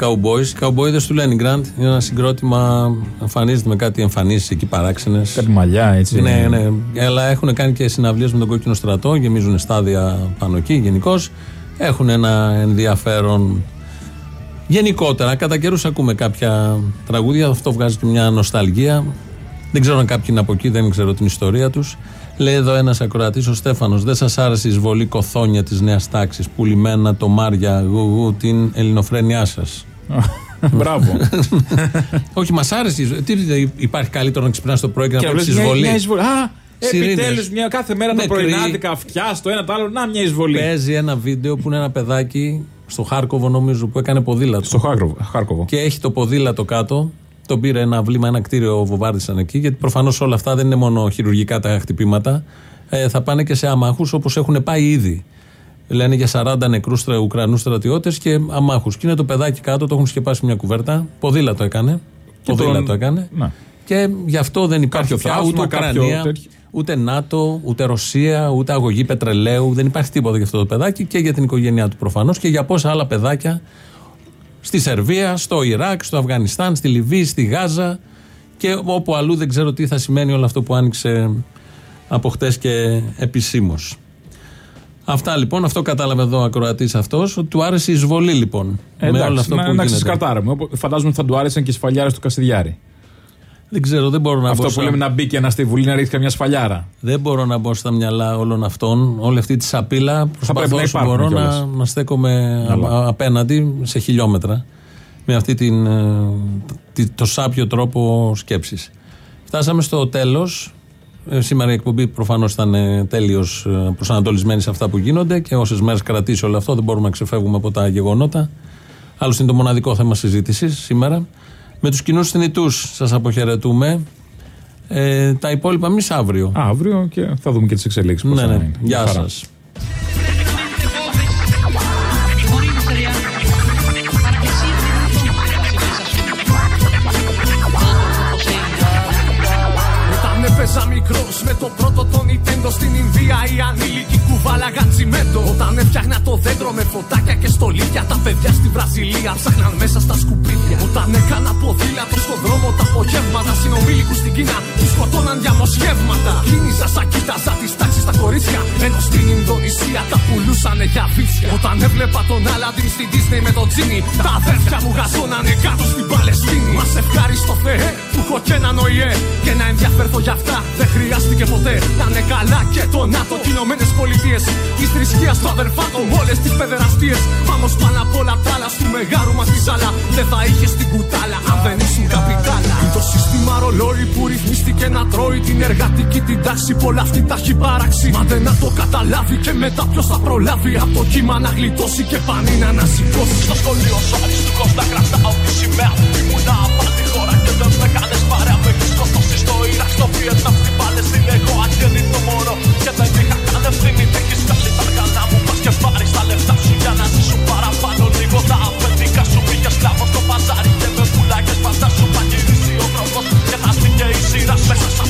Cowboys. Οι Cowboys του Leningrad είναι ένα συγκρότημα. Εμφανίζεται με κάτι εμφανίσεις εκεί παράξενες.
Κάτι μαλλιά, έτσι.
Ναι, ναι. Αλλά έχουν κάνει και συναυλίες με τον κόκκινο στρατό. Γεμίζουν στάδια πάνω εκεί γενικώ. Έχουν ένα ενδιαφέρον. Γενικότερα, κατά καιρούς ακούμε κάποια τραγούδια. Αυτό βγάζει και μια νοσταλγία. Δεν ξέρω αν κάποιοι είναι από εκεί, δεν ξέρω την ιστορία τους. Λέει εδώ ένας ακροατής, ο Στέφανος, δεν σας άρεσε η εισβολή κοθόνια της νέας τάξης που λιμένα το Μάρια γουγού την ελληνοφρένειά σας; [laughs]
Μπράβο. [laughs]
Όχι, μας άρεσε. Τι υπάρχει καλύτερο να ξυπνάς το πρωί και να βλέπεις εισβολή;
Α, Επιτέλους, μια κάθε μέρα τα πρωινάδικα αυτιά στο ένα το άλλο. Να μια εισβολή.
Παίζει ένα βίντεο που είναι ένα παιδάκι στο Χάρκοβο, νομίζω, που έκανε ποδήλατο.
Στο Χάρκοβο.
Και έχει το ποδήλατο κάτω. Τον πήρε ένα βλήμα, ένα κτίριο, βομβάρδισαν εκεί. Γιατί προφανώς όλα αυτά δεν είναι μόνο χειρουργικά τα χτυπήματα. Ε, θα πάνε και σε αμάχους όπως έχουν πάει ήδη. Λένε για 40 νεκρού Ουκρανούς στρατιώτες και αμάχους. Και είναι το παιδάκι κάτω, το έχουν σκεπάσει μια κουβέρτα. Ποδήλατο έκανε. Ποδήλατο τον... έκανε. Να. Και γι' αυτό δεν υπάρχει πια ούτε Ουκρανία, ούτε ΝΑΤΟ, ούτε Ρωσία, ούτε αγωγή πετρελαίου. Δεν υπάρχει τίποτα για αυτό το παιδάκι και για την οικογένειά του προφανώς και για πόσα άλλα παιδάκια στη Σερβία, στο Ιράκ, στο Αφγανιστάν, στη Λιβύη, στη Γάζα και όπου αλλού δεν ξέρω τι θα σημαίνει όλο αυτό που άνοιξε από χτες και επισήμως. Αυτά λοιπόν, αυτό κατάλαβε εδώ ο ακροατής αυτός, ότι του άρεσε η εισβολή λοιπόν.
Ε, με όλο αυτό να, που να γίνεται. Φαντάζομαι ότι θα του άρεσαν και οι σφαλιάρες του Κασιδιάρη.
Δεν ξέρω, δεν μπορώ να
Αυτό που λέμε να μπει και να στη Βουλή να ρίξει καμιά σφαλιάρα.
Δεν μπορώ να μπω στα μυαλά όλων αυτών. Όλη αυτή τη σαπίλα προσπαθώ όσο μπορώ να, να στέκομαι απέναντι σε χιλιόμετρα με αυτή την, ε, το σάπιο τρόπο σκέψης. Φτάσαμε στο τέλος. Ε, σήμερα η εκπομπή προφανώς ήταν ε, τέλειω προσανατολισμένη σε αυτά που γίνονται και όσες μέρες κρατήσει όλο αυτό δεν μπορούμε να ξεφεύγουμε από τα γεγονότα. Άλλωστε είναι το μοναδικό θέμα συζήτησης σήμερα. Με τους κοινούς θνητούς σας αποχαιρετούμε. Ε, τα υπόλοιπα εμείς αύριο.
αύριο και θα δούμε και τις εξελίξεις.
Ναι, ναι. Γεια σας.
Έπαιζα μικρός με το πρώτο το Nintendo στην Ινδία. Οι ανήλικοι κουβάλαγαν τσιμέντο. Όταν έφτιαχνα το δέντρο με φωτάκια και στολίδια. Τα παιδιά στη Βραζιλία ψάχναν μέσα στα σκουπίδια. Όταν έκανα ποδήλατο στον δρόμο τα απογεύματα. Συνομήλικους στην Κίνα τους σκοτώναν διαμοσχεύματα. Κίνησα σαν κοίταζα τις τάξεις στα κορίτσια. Ενώ στην Ινδονησία τα πουλούσαν για βίτσια. Όταν έβλεπα τον Άλαντιν στην Disney με τον Τζίνι. Τα αδέρφια μου γαζώνανε κάτω στην Παλαιστίνη. Μας ευχάριστο Θεέ που έχω και έναν ΟΗΕ και να ενδιαφέρθω για αυτά δεν χρειάστηκε ποτέ να είναι καλά και το ΝΑΤΟ και Ηνωμένες Πολιτείες. Της θρησκείας του αδερφάτων, όλες τις παιδεραστίες. Πάμε πάνω απ' όλα τα άλλα, του μεγάλου μας τη ζάλα. Δεν θα είχες την κουτάλα αν δεν ήσουν καπιτάλα. Το σύστημα ρολόι που ρυθμίστηκε να τρώει την εργατική την τάξη. Πολλά αυτή τα έχει παράξει. Μα δεν να το καταλάβει και μετά ποιος θα προλάβει από το κύμα να γλιτώσει και πανί να ανασηκώσει. Στο σχολείο σου αριστούκο να κρατάω τη σημαία. Ήμουνα απ' τη χώρα και δεν με στο οποίο τα χτυπάνε είναι εγώ αγγέλη
το μωρό. Και δεν είχα καν ευθύνη Τύχεις καλή τα αργανά μου πας και πάρεις τα λεφτά σου Για να ζήσουν παραπάνω λίγο. Τα αφεντικά σου Πήγες σκλάβο
στο παζάρι και με πουλάκες Πάντα σου θα
γυρίσει ο δρόμος. Και θα έρθει και η σειρά μέσα στα